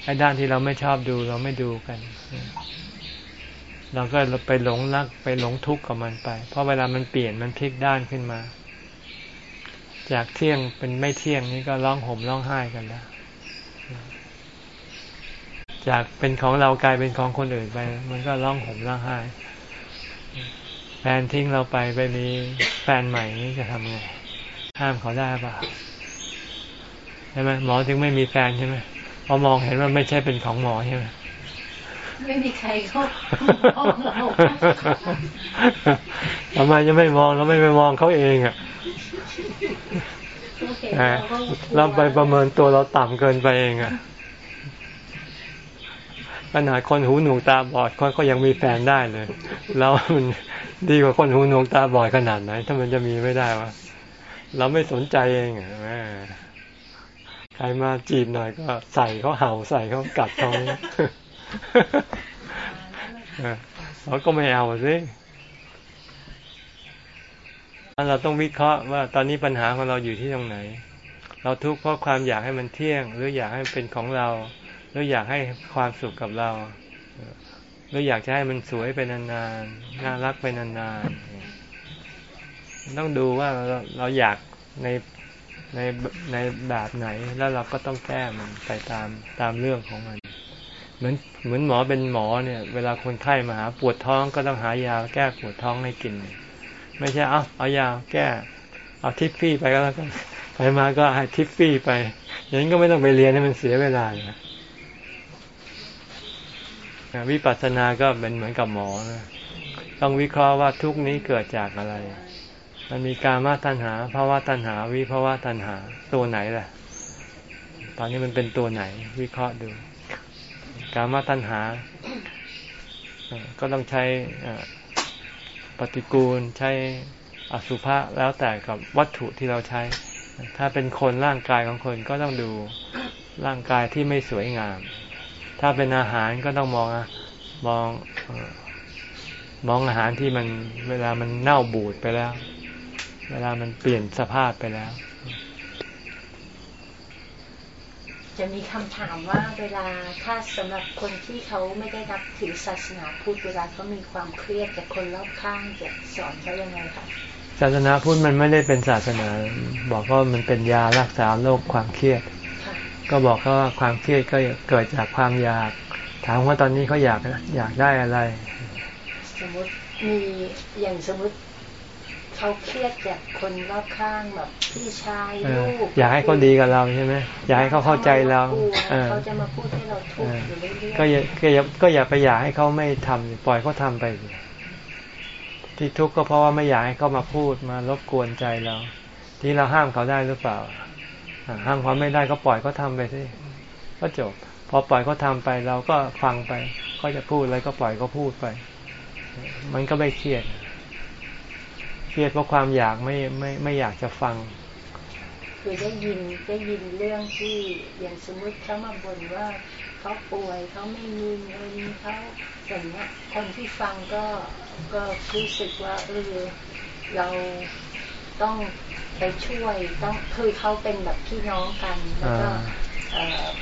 ไอ้ด้านที่เราไม่ชอบดูเราไม่ดูกัน เราก็ไปหลงรักไปหลงทุกข์กับมันไป เพราะเวลามันเปลี่ยนมันพลิกด้านขึ้นมา จากเที่ยงเป็นไม่เที่ยงนี่ก็ร้องห่มร้องไห้กันแล้ว จากเป็นของเรากลายเป็นของคนอื่นไป มันก็ร้องห่มร้องไห้แฟนทิ้งเราไปไปมีแฟนใหม่นี่จะทำไงห้ามเขาได้ปะใช่ไหมหมอถึงไม่มีแฟนใช่ไหมพอมองเห็นว่าไม่ใช่เป็นของหมอใช่ไหมไม่มีใครเขาทำไมจะไม่มองเราไม่ไปมองเขาเองอะเราไปประเมินตัวเราต่ำเกินไปเองอะ ขนาดคนหูหนวกตาบอดคนก็ยังมีแฟนได้เลย แล้วมันดีกว่าคนหูหนวกตาบอดขนาดไหน ถ้ามันจะมีไม่ได้วะเราไม่สนใจเองอใครมาจีบหน่อยก็ใส่เขาเห่าใส่เขากัดเขาเราก็ไม่เอาสิเราต้องวิเคราะห์ว่าตอนนี้ปัญหาของเราอยู่ที่ตรงไหน เราทุกข์เพราะความอยากให้มันเที่ยง หรืออยากให้มันเป็นของเรา หรืออยากให้ความสุขกับเราหรืออยากจะให้มันสวยไปนานๆน่ารักไปนานๆต้องดูว่าเราเราอยากในในในแบบไหนแล้วเราก็ต้องแก้มันไปตามตามเรื่องของมัน เหมือนเหมือนหมอเป็นหมอเนี่ย เวลาคนไข้มาหาปวดท้องก็ต้องหายาแก้ปวดท้องให้กิน ไม่ใช่เอาเอายาแก้เอาทิฟฟี่ไปก็แล้วกันไปมาก็ให้ทิฟฟี่ไปอย่างนี้ก็ไม่ต้องไปเรียนให้มันเสียเวลานะ วิปัสสนาก็เป็นเหมือนกับหมอนะต้องวิเคราะห์ว่าทุกนี้เกิดจากอะไร มันมีการมาตัณหาภาวะตัณหา วิภาวะตัณหา ตัวไหนล่ะ ตอนนี้มันเป็นตัวไหน วิเคราะห์ดู การมาตัณหา ก็ต้องใช้ปฏิกูลใช้อสุภะแล้วแต่กับวัตถุที่เราใช้ ถ้าเป็นคนร่างกายของคนก็ต้องดูร่างกายที่ไม่สวยงาม ถ้าเป็นอาหารก็ต้องมองมองมองอาหารที่มันเวลามันเน่าบูดไปแล้ว เวลามันเปลี่ยนสภาพไปแล้ว จะมีคำถามว่าเวลาถ้าสำหรับคนที่เขาไม่ได้รับถือศาสนาพุทธเวลาเขามีความเครียดจากคนรอบข้างจะสอนเขายังไงคะศาสนาพุทธมันไม่ได้เป็นศาสนา บอกว่ามันเป็นยารักษาโรคความเครียด ก็บอกเขาว่าความเครียดก็เกิดจากความอยาก ถามว่าตอนนี้เขาอยากอยากได้อะไร สมมติมีอย่างสมมติเขาเครียดจากคนรอบข้างแบบพี่ชายลูกอยากให้เขาดีกับเราใช่ไหมอยากให้เขาเข้าใจเราเขาจะมาพูดให้เราทุกข์อยู่เรื่อยๆก็อย่าก็อย่าก็อย่าไปอยากให้เขาไม่ทำปล่อยเขาทาไป ที่ทุกข์ก็เพราะว่าไม่อยากให้เขามาพูดมารบกวนใจเรา ที่เราห้ามเขาได้หรือเปล่า ห้ามเขาไม่ได้ก็ปล่อยเขาทาไปสิก็จบ พอปล่อยเขาทาไปเราก็ฟังไปก็จะพูดอะไรก็ปล่อยเขาพูดไป มันก็ไม่เครียดเครียดเพราะความอยากไม่ไม่ไม่อยากจะฟังคือได้ยินได้ยินเรื่องที่อย่างสมมติเขามาบ่นว่าเขาป่วยเขาไม่มีเงินเขาอย่างเงี้ยคนที่ฟังก็ก็รู้สึกว่าเออเราต้อง ไปช่วยต้องคือเขาเป็นแบบพี่น้องกันแล้วก็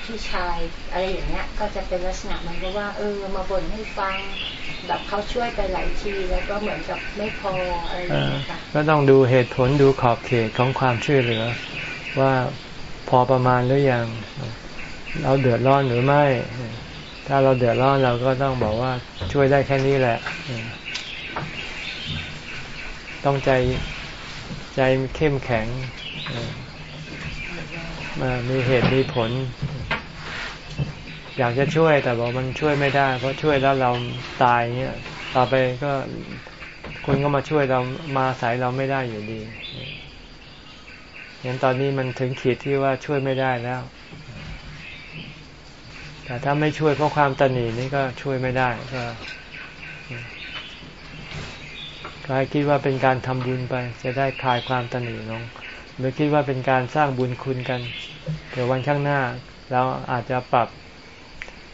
พี่ชายอะไรอย่างเงี้ย ก็จะเป็นลักษณะมันก็ว่า เออ มาบ่นให้ฟัง แบบเขาช่วยไปหลายทีแล้วก็เหมือนกับไม่พออะไรอย่างเงี้ยก็ต้องดูเหตุผลดูขอบเขตของความช่วยเหลือ ว่าพอประมาณหรือยัง เราเดือดร้อนหรือไม่ ถ้าเราเดือดร้อนเราก็ต้องบอกว่าช่วยได้แค่นี้แหละ ต้องใจ ใจเข้มแข็งมามีเหตุมีผล อยากจะช่วยแต่บอกมันช่วยไม่ได้ เพราะช่วยแล้วเราตายเงี้ยต่อไปก็คุณก็มาช่วยเรามาสายเราไม่ได้อยู่ดีอย่างตอนนี้มันถึงขีดที่ว่าช่วยไม่ได้แล้ว แต่ถ้าไม่ช่วยเพราะความตนีนี่ก็ช่วยไม่ได้ก็ ก็ให้คิดว่าเป็นการทำบุญไป จะได้คลายความตนีลง หรือคิดว่าเป็นการสร้างบุญคุณกัน เดี๋ยววันข้างหน้า เราอาจจะปรับ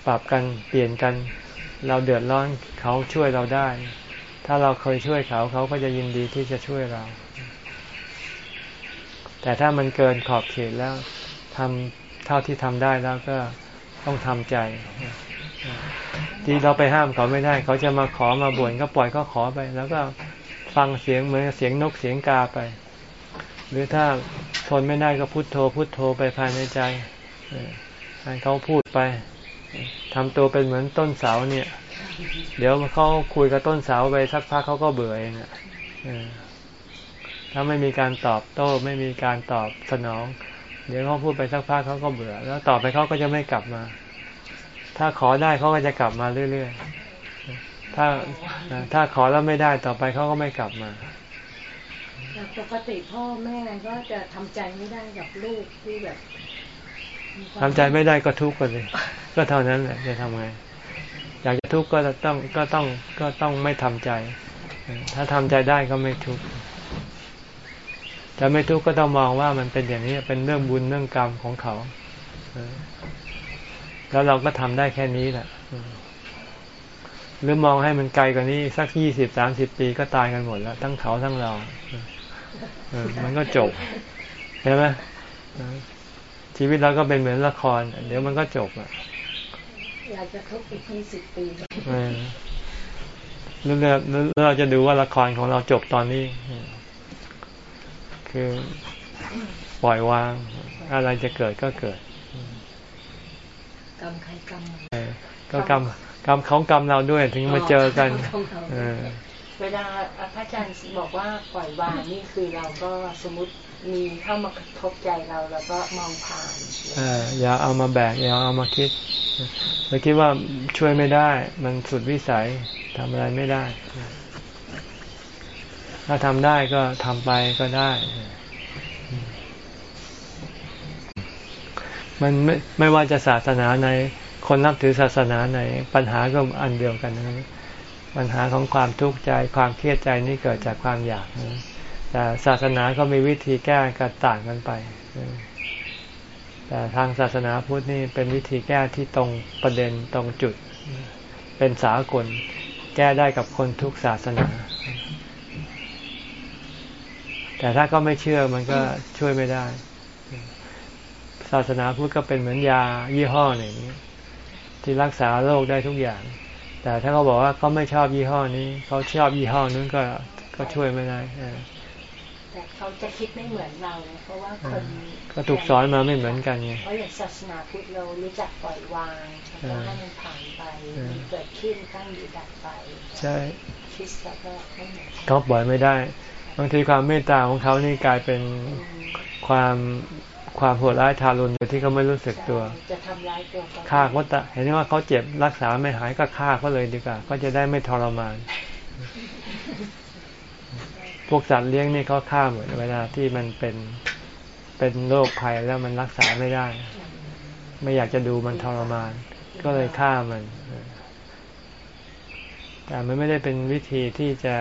ปรับกันเปลี่ยนกัน เราเดือดร้อนเขาช่วยเราได้ ถ้าเราเคยช่วยเขาเขาก็จะยินดีที่จะช่วยเรา แต่ถ้ามันเกินขอบเขตแล้วทำเท่าที่ทำได้แล้วก็ต้องทำใจที่เราไปห้ามเขาไม่ได้ เขาจะมาขอมาบ่นก็ปล่อยก็ขอไป แล้วก็ ฟังเสียงเหมือนเสียงนกเสียงกาไป หรือถ้าทนไม่ได้ก็พุโทโธ พุโทโธไปภายในใจให้เขาพูดไปทำตัวเป็นเหมือนต้นเสาเนี่ย เดี๋ยวเขาคุยกับต้นเสาไปสักพักเขาก็เบื่อเองอะถ้าไม่มีการตอบโต้ไม่มีการตอบสนอง เดี๋ยวเขาพูดไปสักพักเขาก็เบื่อ แล้วต่อไปเขาก็จะไม่กลับมา ถ้าขอได้เขาก็จะกลับมาเรื่อยๆ ถ้าถ้าขอแล้วไม่ได้ต่อไปเขาก็ไม่กลับมาแต่ปกติพ่อแม่ก็จะทำใจไม่ได้กับลูกที่แบบทำใจไม่ได้ก็ทุกข์ไปเลย ก็เท่านั้นแหละจะทำไงอยากจะทุกข์ก็ต้องก็ต้องก็ต้องไม่ทำใจ ถ้าทำใจได้ก็ไม่ทุกข์จะไม่ทุกข์ก็ต้องมองว่ามันเป็นอย่างนี้เป็นเรื่องบุญเรื่องกรรมของเขาแล้วเราก็ทำได้แค่นี้แหละ หรือมองให้มันไกลกว่านี้สักยี่สิบสามสิบปีก็ตายกันหมดแล้ว ทั้งเขาทั้งเรามันก็จบเห็นไหมชีวิตเราก็เป็นเหมือนละคร เดี๋ยวมันก็จบอะอยากจะทุกอีกยี่สิบปีเรื่องเราจะดูว่าละครของเราจบตอนนี้ คือปล่อยวาง อะไรจะเกิดก็เกิดกรรมใครกรรมก็กรรม กรรมของกรรมเราด้วยถึงมาเจอกันเวลาพระอาจารย์บอกว่าปล่อยวางนี่คือเราก็สมมติมีเข้ามากระทบใจเราแล้วก็มองผ่านออย่าเอามาแบกอย่าเอามาคิดเราคิดว่าช่วยไม่ได้ มันสุดวิสัยทำอะไรไม่ได้ ถ้าทำได้ก็ทำไปก็ได้ มันไม่ไม่ว่าจะศาสนาใน คนนับถือศาสนาในปัญหาก็อันเดียวกันนะปัญหาของความทุกข์ใจความเครียดใจนี่เกิดจากความอยากนะแต่ศาสนาก็มีวิธีแก้กันต่างกันไป แต่ทางศาสนาพุทธนี่เป็นวิธีแก้ที่ตรงประเด็นตรงจุด เป็นสากลแก้ได้กับคนทุกศาสนา แต่ถ้าก็ไม่เชื่อมันก็ช่วยไม่ได้ ศาสนาพุทธก็เป็นเหมือนยายี่ห้อหนึ่ง ที่รักษาโรคได้ทุกอย่าง แต่ถ้าเขาบอกว่าเขาไม่ชอบยี่ห้อนี้ เขาชอบยี่ห้อนู้นก็ก็ช่วยไม่ได้แต่เขาจะคิดไม่เหมือนเราเพราะว่าคนก็ถูกสอนมาไม่เหมือนกันไงเพราะอย่างศาสนาพุทธเรารู้จักปล่อยวางแล้วให้มันผ่านไปมันเกิดขึ้นตั้งอยู่ดับไป ใช่คิดแล้วก็ไม่เหมือนเขาปล่อยไม่ได้บางทีความเมตตาของเขานี่กลายเป็นความ ความโหดร้ายทารุณโดยที่เขาไม่รู้สึกตัวจะทำร้ายตัวฆ่าเขาเห็นว่าเขาเจ็บรักษาไม่หายก็ฆ่าเขาเลยดีกว่า ก็จะได้ไม่ทรมาน พวกสัตว์เลี้ยงนี่เขาฆ่าเหมือนเวลาที่มันเป็นเป็นโรคภัยแล้วมันรักษาไม่ได้ ไม่อยากจะดูมันทรมาน ก็เลยฆ่ามัน แต่มันไม่ได้เป็นวิธีที่จะ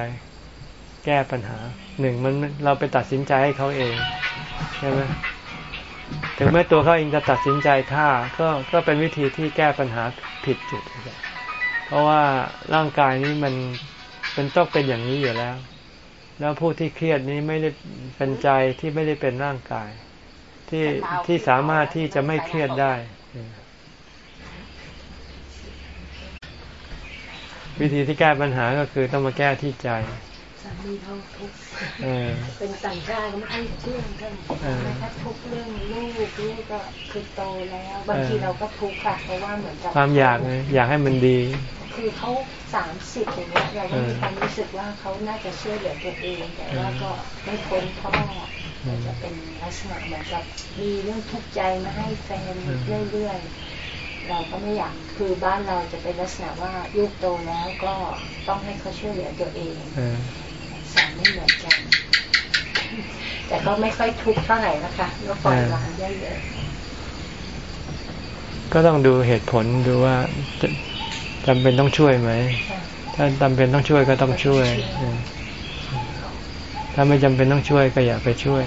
แก้ปัญหาหนึ่งมันเราไปตัดสินใจให้เขาเองใช่ไหม ถึงแม้ตัวเขาเองจะตัดสินใจฆ่าก็ก็เป็นวิธีที่แก้ปัญหาผิดจุด เพราะว่าร่างกายนี้มันเป็นต้องเป็นอย่างนี้อยู่แล้ว แล้วผู้ที่เครียดนี้ไม่ได้เป็นใจที่ไม่ได้เป็นร่างกาย ที่ที่สามารถที่จะไม่เครียดได้ วิธีที่แก้ปัญหาก็คือต้องมาแก้ที่ใจามีเขาทุกข์เป็นต่างชาติก็ไม่ค่อยเชื่อท่านถ้าทุกเรื่องลูกลูกก็คือโตแล้วบางทีเราก็ทุกข์ค่ะเพราะว่าเหมือนกับความอยากอยากให้มันดี คือเขาสามสิบอย่างเงี้ยเราก็มีความรู้สึกว่าเขาน่าจะช่วยเหลือตัวเอง แต่ว่าก็ไม่พ้นพ่อจะเป็นลักษณะเหมือนกับมีเรื่องทุกข์ใจมาให้แฟนเรื่อยๆเราก็ไม่อยากคือบ้านเราจะเป็นลักษณะว่าลูกโตแล้วก็ต้องให้เขาช่วยเหลือตัวเอง สอนไม่เหมือนกัน แต่ก็ไม่ค่อยทุกข์เท่าไหร่นะคะก็ปล่อยวางได้เยอะก็ต้องดูเหตุผลดูว่าจะจำเป็นต้องช่วยไหม ถ้าจำเป็นต้องช่วยก็ต้องช่วย ถ้าไม่จำเป็นต้องช่วยก็อย่าไปช่วย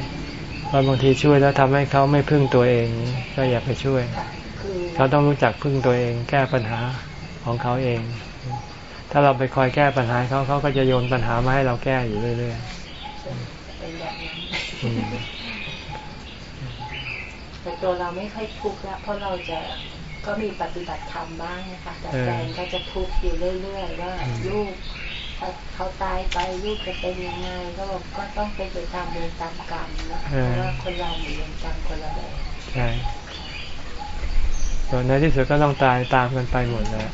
เพราะบางทีช่วยแล้วทำให้เขาไม่พึ่งตัวเอง ก็อย่าไปช่วย เขาต้องรู้จักพึ่งตัวเอง แก้ปัญหาของเขาเอง ถ้าเราไปคอยแก้ปัญหาเขาเขาก็จะโยนปัญหามาให้เราแก้อยู่เรื่อยๆเป็นแบบนั้นแต่ตัวเราไม่ค่อยทุกข์แล้วเพราะเราจะก็มีปฏิบัติธรรมบ้างนะคะแต่แฟนก็จะทุกข์อยู่เรื่อยๆว่าลูกเขาตายไปลูกจะเป็นยังไงก็บอกก็ต้องเป็นไปตามเวรตามกรรมนะเพราะว่าคนเรามีเวรกรรมคนละแบบใช่ส่วนในที่สุดก็ต้องตายตามกันไปหมดแล้ว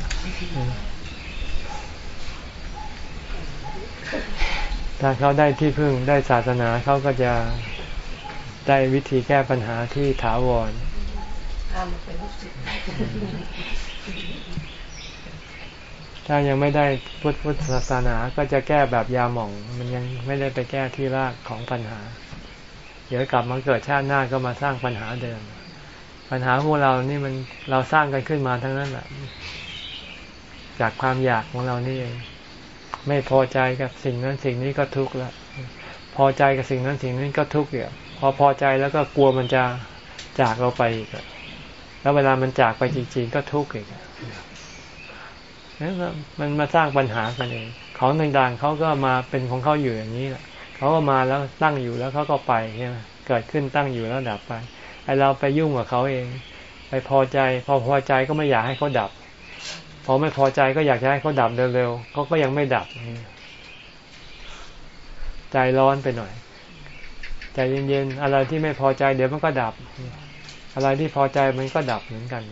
ถ้าเขาได้ที่พึ่งได้ศาสนาเขาก็จะได้วิธีแก้ปัญหาที่ถาวรถ้ายังไม่ได้พุทธพุทธศาสนาก็จะแก้แบบยาหม่อง มันยังไม่ได้ไปแก้ที่รากของปัญหา เดี๋ยวกลับมาเกิดชาติหน้าก็มาสร้างปัญหาเดิม ปัญหาพวกเรานี่มันเราสร้างกันขึ้นมาทั้งนั้นแหละจากความอยากของเรานี่เอง ไม่พอใจกับสิ่งนั้นสิ่งนี้ก็ทุกข์ล้วพอใจกับสิ่งนั้นสิ่งนี้ก็ทุกข์อยู่พอพอใจแล้วก็กลัวมันจะจากเราไปอีกแล้วเวลามันจากไปจริงๆก็ทุกข์อีกนี่มันมาสร้างปัญหากันเองของต่างๆเขาก็มาเป็นของเขาอยู่อย่างนี้แหละเขาก็มาแล้วตั้งอยู่แล้วเขาก็ไปใช่ไหมเกิดขึ้นตั้งอยู่แล้วดับไปไอเราไปยุ่งกับเขาเอง ไปพอใจ พอพอใจก็ไม่อยากให้เขาดับ พอไม่พอใจก็อยากจะให้เขาดับเร็วๆเขาก็ยังไม่ดับ ใจร้อนไปหน่อย ใจเย็นๆอะไรที่ไม่พอใจ เดี๋ยวมันก็ดับ อะไรที่พอใจมันก็ดับเหมือนกัน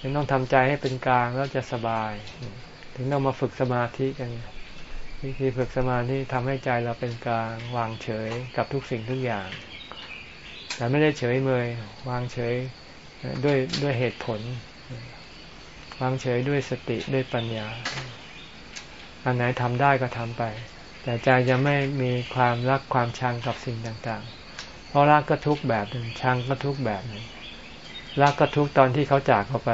ยังต้องทำใจให้เป็นกลางแล้วจะสบาย ถึงต้องมาฝึกสมาธิกันวิธีฝึกสมาธิทำให้ใจเราเป็นกลางวางเฉยกับทุกสิ่งทุกอย่าง แต่ไม่ได้เฉยเมยวางเฉยด้วยด้วยเหตุผล วางเฉยด้วยสติด้วยปัญญา อันไหนทำได้ก็ทำไป แต่ใจจะไม่มีความรักความชังกับสิ่งต่างๆ เพราะรักก็ทุกแบบหนึ่งชังก็ทุกแบบหนึ่งรักก็ทุกตอนที่เขาจากเราไป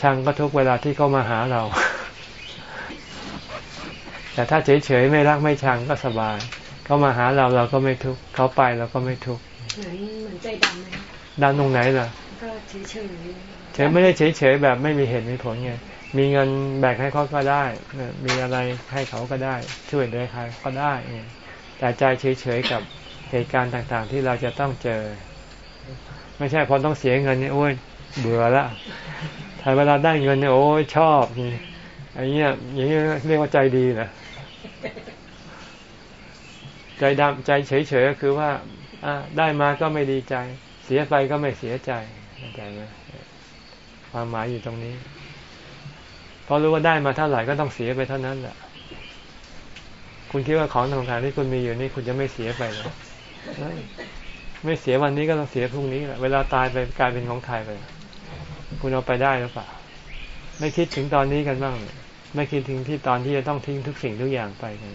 ชังก็ทุกเวลาที่เขามาหาเรา แต่ถ้าเฉยๆไม่รักไม่ชังก็สบายเขามาหาเราเราก็ไม่ทุกเขาไปเราก็ไม่ทุกเหมือนเหมือนใจดำไหมดำตรงไหนล่ะ ก็เฉยๆ เฉยไม่ได้เฉยๆแบบไม่มีเหตุมีผลไงมีเงินแบ่งให้เขาก็ได้ มีอะไรให้เขาก็ได้ ช่วยเหลือใครก็ได้ แต่ใจเฉยๆกับเหตุการณ์ต่างๆ ที่เราจะต้องเจอ ไม่ใช่พอต้องเสียเงินเนี่ยโอ้ยเบื่อละถ้าเวลาได้เงินเนี่ยโอ้ยชอบนี่อย่างเงี้อย่างเงี้เรียกว่าใจดีนะใจดำใจเฉยๆก็คือว่าได้มาก็ไม่ดีใจ เสียไปก็ไม่เสียใจเข้าใจไหม ความหมายอยู่ตรงนี้พราะรู้ว่าได้มาเท่าไหร่ก็ต้องเสียไปเท่านั้นแหละคุณคิดว่าของต่างๆที่คุณมีอยู่นี่คุณจะไม่เสียไปหรอไม่เสียวันนี้ก็ต้องเสียพรุ่งนี้แหละเวลาตายไปกลายเป็นของใครไป คุณเอาไปได้หรือเปล่า ไม่คิดถึงตอนนี้กันบ้างไม่คิดถึงที่ตอนที่จะต้องทิ้งทุกสิ่งทุกอย่างไปกัน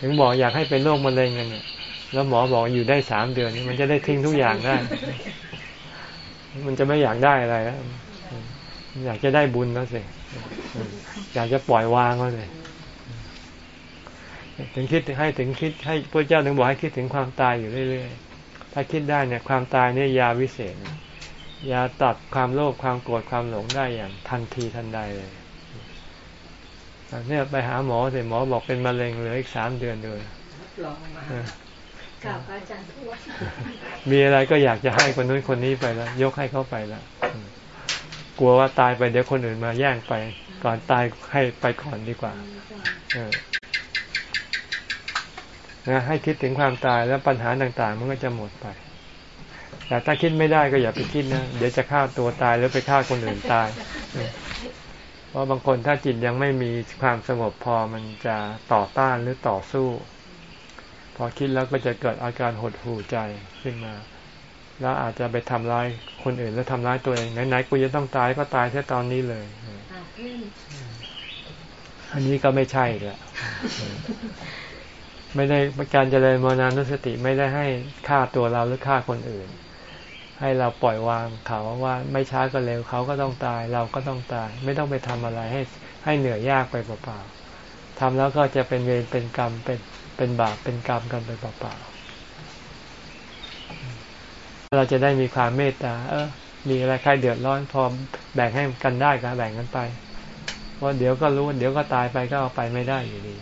ถึงบอกอยากให้เป็นโรคมะเร็งกันเนี่ย แล้วหมอบอกอยู่ได้สามเดือนนี้มันจะได้ทิ้งทุกอย่างได้ มันจะไม่อยากได้อะไรแล้ว อยากจะได้บุญแล้วสิอยากจะปล่อยวางก็เลยถึงคิดให้ถึงคิดให้พระเจ้าถึงบอกให้คิดถึงความตายอยู่เรื่อยๆ ถ้าคิดได้เนี่ยความตายเนี่ยยาวิเศษยาตัดความโลภความโกรธความหลงได้อย่างทันทีทันใดเลยเนี่ยไปหาหมอสิหมอบอกเป็นมะเร็งเหลืออีกสามเดือนเลยลองมากล่าวอาจารย์ทุกวันมีอะไรก็อยากจะให้คนนู้นคนนี้ไปแล้ว ยกให้เขาไปแล้ว กลัวว่าตายไปเดี๋ยวคนอื่นมาแย่งไป ก่อนตายให้ไปก่อนดีกว่านะให้คิดถึงความตายแล้วปัญหาต่างๆ มันก็จะหมดไป แต่ถ้าคิดไม่ได้ก็อย่าไปคิดนะ เดี๋ยวจะฆ่าตัวตายหรือไปฆ่าคนอื่นตาย เพราะบางคนถ้าจิตยังไม่มีความสงบพอมันจะต่อต้านหรือต่อสู้ พอคิดแล้วก็จะเกิดอาการหดหู่ใจขึ้นมา แล้วอาจจะไปทำร้ายคนอื่นแล้วทำร้ายตัวเองไหนๆกูจะต้องตายก็ตายแค่ตอนนี้เลยอันนี้ก็ไม่ใช่แหละไม่ได้การเจริญมรณานุสติไม่ได้ให้ฆ่าตัวเราหรือฆ่าคนอื่น ให้เราปล่อยวางเขาว่าไม่ช้าก็เร็วเขาก็ต้องตาย เราก็ต้องตาย ไม่ต้องไปทำอะไรให้ให้เหนื่อยยากไปเปล่าๆทำแล้วก็จะเป็นเวรเป็นกรรมเป็นเป็นบาปเป็นกรรมกันไปเปล่าๆ เราจะได้มีความเมตตา เออ มีอะไรใครเดือดร้อนพอแบ่งให้กันได้ก็แบ่งกันไป เพราะเดี๋ยวก็รู้ เดี๋ยวก็ตายไปก็เอาไปไม่ได้อยู่ดี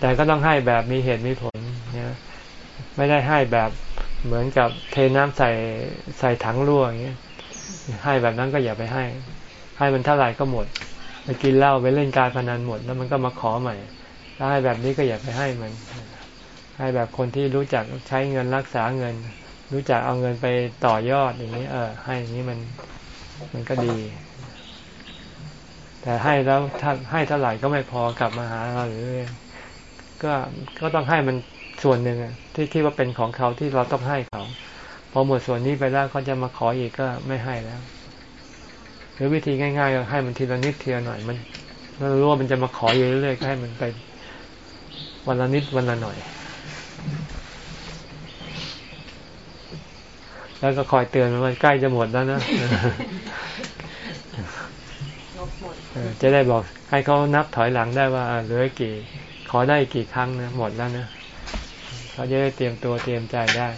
แต่ก็ต้องให้แบบมีเหตุมีผลเนี่ยไม่ได้ให้แบบเหมือนกับเทน้ำใส่ใส่ถังรั่วอย่างเงี้ย ให้แบบนั้นก็อย่าไปให้ ให้มันเท่าไหร่ก็หมดไปกินเหล้าไปเล่นการพนันหมด แล้วมันก็มาขอใหม่ถ้าให้แบบนี้ก็อย่าไปให้มัน ให้แบบคนที่รู้จักใช้เงินรักษาเงิน รู้จักเอาเงินไปต่อยอดอย่างนี้ เออ ให้อย่างนี้มันมันก็ดี แต่ให้แล้วถ้าให้เท่าไหร่ก็ไม่พอกลับมาหาเราหรือก็ก็ต้องให้มันส่วนหนึ่งที่คิดว่าเป็นของเขาที่เราต้องให้เขาพอหมดส่วนนี้ไปแล้วเขาจะมาขออีกก็ไม่ให้แล้ว หรือวิธีง่ายๆก็ให้มันทีละนิดทีละหน่อยมันเรารู้ว่ามันจะมาขออยู่เรื่อยๆให้มันไปวันละนิดวันละหน่อย แล้วก็คอยเตือนมันว่าใกล้จะหมดแล้วนะจะได้บอกให้เขานับถอยหลังได้ว่าเหลือกี่ ขอได้กี่ครั้งนะหมดแล้วนะเขาจะได้เตรียมตัวเตรียมใจได้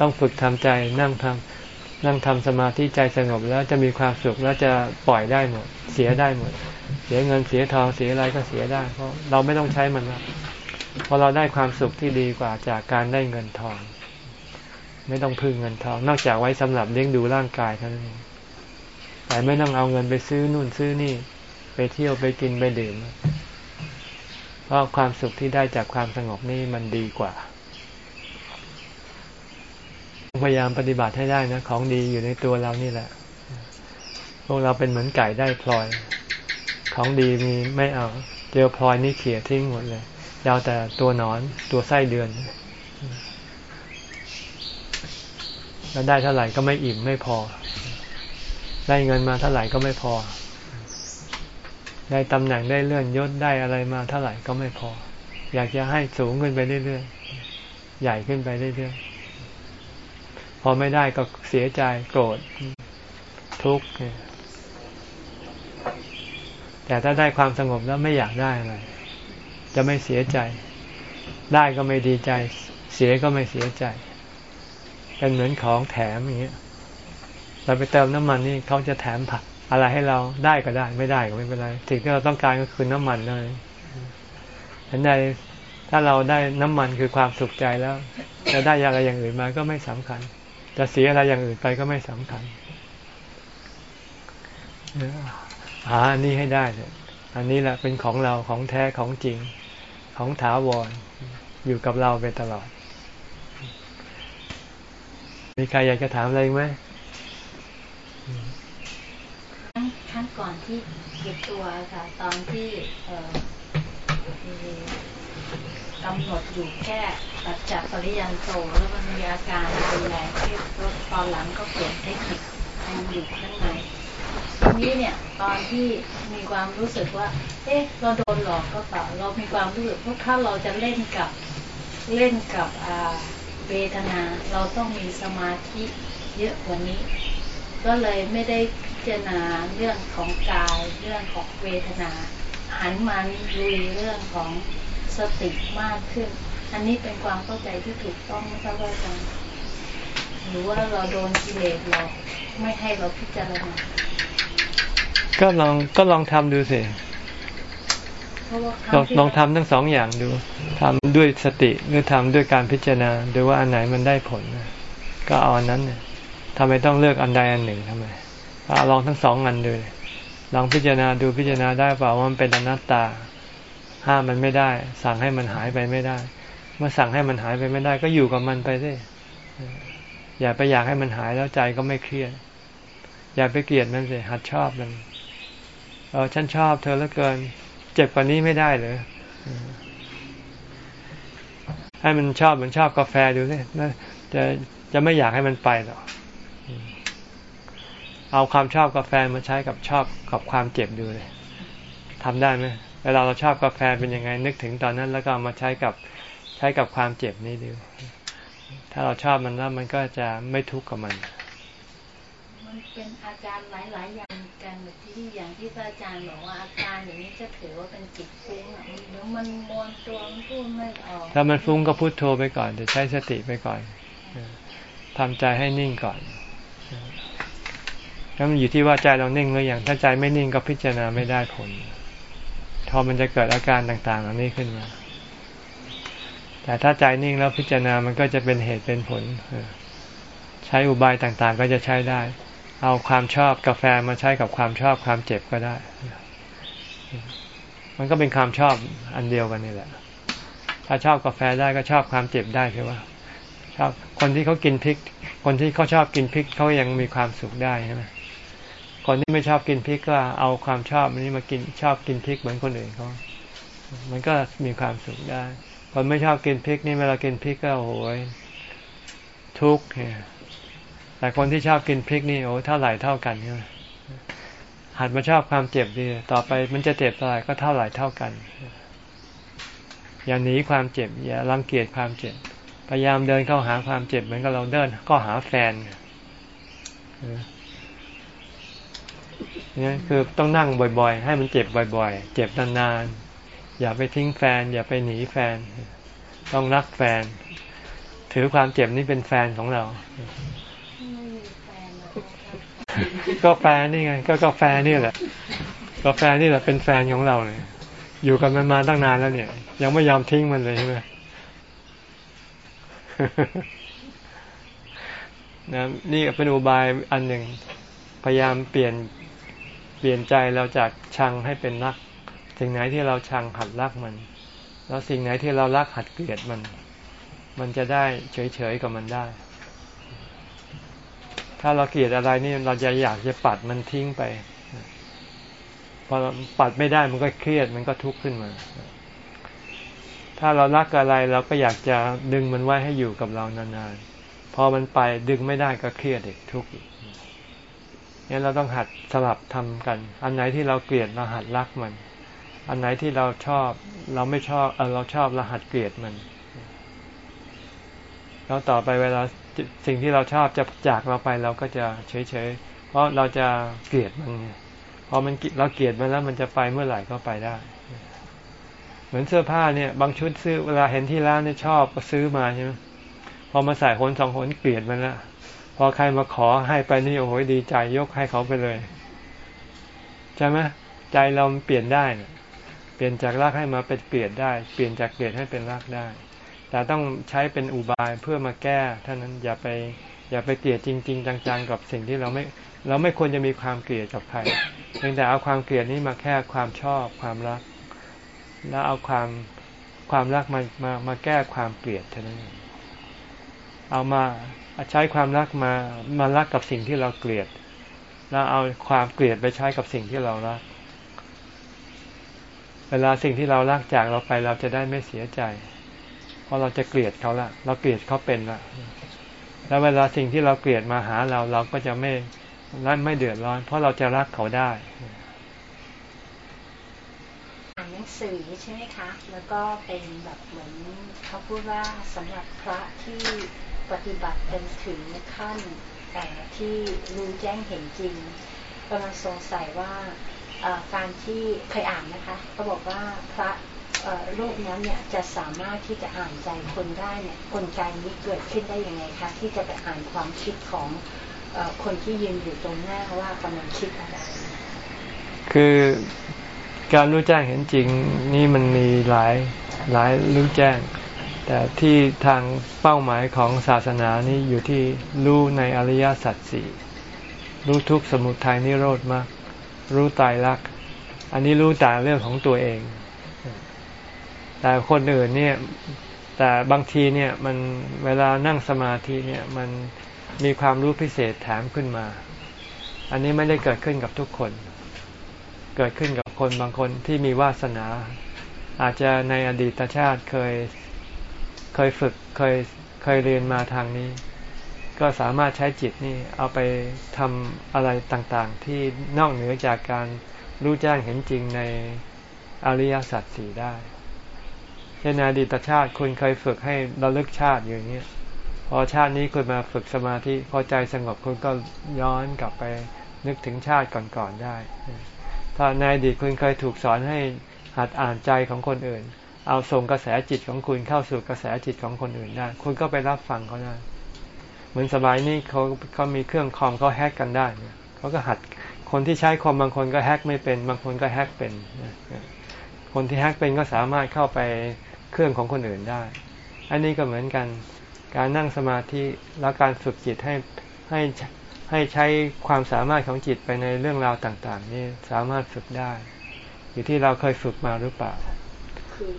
ต้องฝึกทำใจนั่งทำนั่งทำสมาธิใจสงบแล้วจะมีความสุขแล้วจะปล่อยได้หมด เสียได้หมดเสียเงินเสียทองเสียอะไรก็เสียได้ เพราะเราไม่ต้องใช้มันแล้วเพราะเราได้ความสุขที่ดีกว่าจากการได้เงินทอง ไม่ต้องพึ่งเงินทอง นอกจากไว้สำหรับเลี้ยงดูร่างกายเท่านั้นเองแต่ไม่ต้องเอาเงินไปซื้อนู่นซื้อนี่ ไปเที่ยวไปกินไปดื่ม เพราะความสุขที่ได้จากความสงบนี่มันดีกว่า พยายามปฏิบัติให้ได้นะ ของดีอยู่ในตัวเรานี่แหละ พวกเราเป็นเหมือนไก่ได้พลอย ของดีมีไม่เอาเจอพลอยนี่เขี่ยทิ้งหมดเลยยาวแต่ตัวนอนตัวไส้เดือน แล้วได้เท่าไหร่ก็ไม่อิ่มไม่พอ ได้เงินมาเท่าไหร่ก็ไม่พอ ได้ตำแหน่งได้เลื่อนยศได้อะไรมาเท่าไหร่ก็ไม่พอ อยากจะให้สูงขึ้นไปเรื่อยๆใหญ่ขึ้นไปเรื่อยๆพอไม่ได้ก็เสียใจโกรธทุกข์ แต่ถ้าได้ความสงบแล้วไม่อยากได้อะไร จะไม่เสียใจ ได้ก็ไม่ดีใจ เสียก็ไม่เสียใจ เป็นเหมือนของแถมอย่างเงี้ย เราไปเติมน้ำมันนี่เขาจะแถมผักอะไรให้เราได้ก็ได้ ไม่ได้ก็ไม่เป็นไรสิ่งที่เราต้องการก็คือน้ำมันเลยเห็นใดถ้าเราได้น้ำมันคือความสุขใจแล้ว จะได้อะไรอย่างอื่นมาก็ไม่สำคัญ จะเสียอะไรอย่างอื่นไปก็ไม่สำคัญ หาอันนี้ให้ได้เลยอันนี้แหละเป็นของเราของแท้ของจริงของถาวรอยู่กับเราไปตลอด มีใครอยากจะถามอะไรไหมครั้งก่อนที่เก็บตัวค่ะ ตอนที่กำหนดอยู่แค่ตัดจากปริยันโตแล้วมันมีอาการรุนแรงที่ตอนหลังก็เปลี่ยนเทคนิคมันอยู่ข้างใน ทีนี้เนี่ยตอนที่มีความรู้สึกว่า เอ๊ะ เราโดนหลอกก็เปล่าเรามีความรู้สึกว่าถ้าเราจะเล่นกับเล่นกับเวทนา เราต้องมีสมาธิเยอะกว่านี้ ก็เลยไม่ได้พิจารณาเรื่องของกายเรื่องของเวทนา หันมาลุยเรื่องของสติมากขึ้น อันนี้เป็นความเข้าใจที่ถูกต้องไม่ทราบว่าจังหรือว่าเราโดนกิเลสเราไม่ให้เราพิจารณา ก็ลองก็ลองทำดูสิลองลองทำทั้งสองอย่างดูทำด้วยสติหรือทำด้วยการพิจารณาดูว่าอันไหนมันได้ผลก็เอาอันนั้นทำไมต้องเลือกอันใดอันหนึ่งทำไมเอาลองทั้งสองอันดูลองพิจารณาดูพิจารณาได้เปล่าว่ามันเป็นอนัตตา ห้ามมันไม่ได้ สั่งให้มันหายไปไม่ได้ เมื่อสั่งให้มันหายไปไม่ได้ ก็อยู่กับมันไปสิอย่าไปอยากให้มันหายแล้วใจก็ไม่เครียด อย่าไปเกลียดมันสิหัดชอบมันเออฉันชอบเธอแล้วเกิน เจ็บกว่านี้ไม่ได้เลยให้มันชอบมันชอบกาแฟดูสิจะจะไม่อยากให้มันไปหรอกเอาความชอบกาแฟมาใช้กับชอบกับความเจ็บดูเลยทำได้ไหมเวลาเราชอบกาแฟเป็นยังไง นึกถึงตอนนั้น แล้วก็มาใช้กับใช้กับความเจ็บนี้ดู ถ้าเราชอบมันแล้วมันก็จะไม่ทุกข์กับมัน มันเป็นอาการหลาย ๆ อย่างกันที่อย่างที่พระอาจารย์บอกว่าอาการอย่างนี้จะถือว่าเป็นจิตฟุ้งอะเดี๋ยวมันมวนตัวมันพูดไม่ออกถ้ามันฟุ้งก็พุโทโธไปก่อนจะใช้สติไปก่อนทำใจให้นิ่งก่อนแล้วมันอยู่ที่ว่าใจเรานิ่งหรือยังถ้าใจไม่นิ่งก็พิจารณาไม่ได้ผลพอมันจะเกิดอาการต่างๆเหล่านี้ขึ้นมา แต่ถ้าใจนิ่งแล้วพิจารณามันก็จะเป็นเหตุเป็นผลใช้อุบายต่างๆ ก็จะใช้ได้ เอาความชอบกาแฟมาใช้กับความชอบความเจ็บก็ได้ มันก็เป็นความชอบอันเดียวกันนี่แหละ ถ้าชอบกาแฟได้ก็ชอบความเจ็บได้คือว่าชอบคนที่เขากินพริก คนที่เขาชอบกินพริกเขายังมีความสุขได้ใช่ไหมคนที่ไม่ชอบกินพริกก็เอาความชอบนี้มากินชอบกินพริกเหมือนคนอื่นเขา มันก็มีความสุขได้ คนไม่ชอบกินพริกนี่เวลากินพริกก็โอ้โหทุกข์เนี่ย แต่คนที่ชอบกินพริกนี่โอ้เท่าไหร่เท่ากันใช่ไหมหัดมาชอบความเจ็บดี ต่อไปมันจะเจ็บเท่าไหร่ก็เท่าไหร่เท่ากัน อย่าหนีความเจ็บ อย่ารังเกียจความเจ็บ พยายามเดินเข้าหาความเจ็บเหมือนกับเราเดินก็หาแฟนนี่คือต้องนั่งบ่อย ๆ ให้มันเจ็บบ่อย ๆ เจ็บนานๆ อย่าไปทิ้งแฟน อย่าไปหนีแฟน ต้องรักแฟน ถือความเจ็บนี่เป็นแฟนของเรา ก็แฟนนี่ไง ก็กาแฟนี่แหละกาแฟนี่แหละเป็นแฟนของเราเลยอยู่กันมันมาตั้งนานแล้วเนี่ย ยังไม่ยอมทิ้งมันเลยใช่ไหมนะนี่เป็นอุบายอันหนึ่งพยายามเปลี่ยนเปลี่ยนใจเราจากชังให้เป็นรัก สิ่งไหนที่เราชังหัดรักมัน แล้วสิ่งไหนที่เรารักหัดเกลียดมัน มันจะได้เฉยๆกับมันได้ ถ้าเราเกลียดอะไรนี่เราจะอยากจะปัดมันทิ้งไปพอปัดไม่ได้มันก็เครียดมันก็ทุกข์ขึ้นมา ถ้าเรารักอะไรเราก็อยากจะดึงมันไว้ให้อยู่กับเรานานๆ พอมันไปดึงไม่ได้ก็เครียดอีกทุกข์อีกนี่เราต้องหัดสลับทำกัน อันไหนที่เราเกลียดเราหัดรักมัน อันไหนที่เราชอบ เราไม่ชอบเออเราชอบเราหัดเกลียดมัน แล้วต่อไปเวลา สิ่งที่เราชอบจะจากเราไปเราก็จะเฉยๆ เพราะเราจะเกลียดมันพอมันเราเกลียดมันแล้วมันจะไปเมื่อไหร่ก็ไปได้ เหมือนเสื้อผ้าเนี่ย บางชุดซื้อเวลาเห็นที่ร้านเนี่ยชอบก็ซื้อมาใช่ไหมพอมาใส่คนสองคนเกลียดมันละพอใครมาขอให้ไปนี่โอ้โหดีใจยกให้เขาไปเลยใช่ไหมใจเราเปลี่ยนได้นะเปลี่ยนจากรักให้มาเป็นเกลียดได้ เปลี่ยนจากเกลียดให้เป็นรักได้ แต่ต้องใช้เป็นอุบายเพื่อมาแก้ท่านั้นอย่าไปอย่าไปเกลียดจริง ๆ จังๆ กับสิ่งที่เราไม่เราไม่ควรจะมีความเกลียดกับใครเพียงแต่เอาความเกลียดนี้มาแค่ความชอบความรัก แล้วเอาความความรักมามามาแก้ความเกลียดเท่านั้นเอามาใช้ความรักมามารักกับสิ่งที่เราเกลียด แล้วเอาความเกลียดไปใช้กับสิ่งที่เรารัก เวลาสิ่งที่เรารักจากเราไปเราจะได้ไม่เสียใจ ราะเราจะเกลียดเขาละเราเกลียดเขาเป็นละแล้วเวลาสิ่งที่เราเกลียดมาหาเราเราก็จะไม่รัไม่เดือดร้อน เพราะเราจะรักเขาได้อ่านหนังสือใช่ไหมคะ แล้วก็เป็นแบบเหมือนเขาพูดว่าสำหรับพระที่ปฏิบัติจนถึงขั้นแต่ที่รู้แจ้งเห็นจริงกำลังสงสัยว่าการที่เคยอ่านนะคะเขาบอกว่าพระ โรูปนั้นเนี่ยจะสามารถที่จะอ่านใจคนได้เนี่ยกลไกนี้เกิดขึ้นได้ยังไงคะที่จะไปอ่านความคิดของคนที่ยืนอยู่ตรงหน้าว่ากำลังคิดอะไร คือการรู้แจ้งเห็นจริงนี่มันมีหลายหลายรู้แจ้ง แต่ที่ทางเป้าหมายของศาสนานี้อยู่ที่รู้ในอริยสัจสี่รู้ทุกสมุทัยนิโรธมากรู้ตายรัก อันนี้รู้แต่เรื่องของตัวเอง แต่คนอื่นเนี่ยแต่บางทีเนี่ยมันเวลานั่งสมาธิเนี่ยมันมีความรู้พิเศษแถมขึ้นมา อันนี้ไม่ได้เกิดขึ้นกับทุกคน เกิดขึ้นกับคนบางคนที่มีวาสนา อาจจะในอดีตชาติเคยเคยฝึกเคยเคยเรียนมาทางนี้ ก็สามารถใช้จิตนี่เอาไปทำอะไรต่างๆ ที่นอกเหนือจากการรู้แจ้งเห็นจริงในอริยสัจสี่ได้ เช่นในอดีตชาติคุณเคยฝึกให้ระลึกชาติอย่างนี้พอชาตินี้คุณมาฝึกสมาธิพอใจสงบคุณก็ย้อนกลับไปนึกถึงชาติก่อนๆได้ ถ้าในอดีตคุณเคยถูกสอนให้หัดอ่านใจของคนอื่น เอาส่งกระแสจิตของคุณเข้าสู่กระแสจิตของคนอื่นได้ คุณก็ไปรับฟังเขาได้ เหมือนสมัยนี้เขาเขามีเครื่องคอมเขาแฮกกันได้เนี่ยเขาก็หัดคนที่ใช้คอมบางคนก็แฮกไม่เป็น บางคนก็แฮกเป็น คนที่แฮกเป็นก็สามารถเข้าไป เครื่องของคนอื่นได้ อันนี้ก็เหมือนกัน การนั่งสมาธิและการฝึกจิตให้ให้ให้ใช้ความสามารถของจิตไปในเรื่องราวต่างๆ นี่สามารถฝึกได้ อยู่ที่เราเคยฝึกมาหรือเปล่า คือ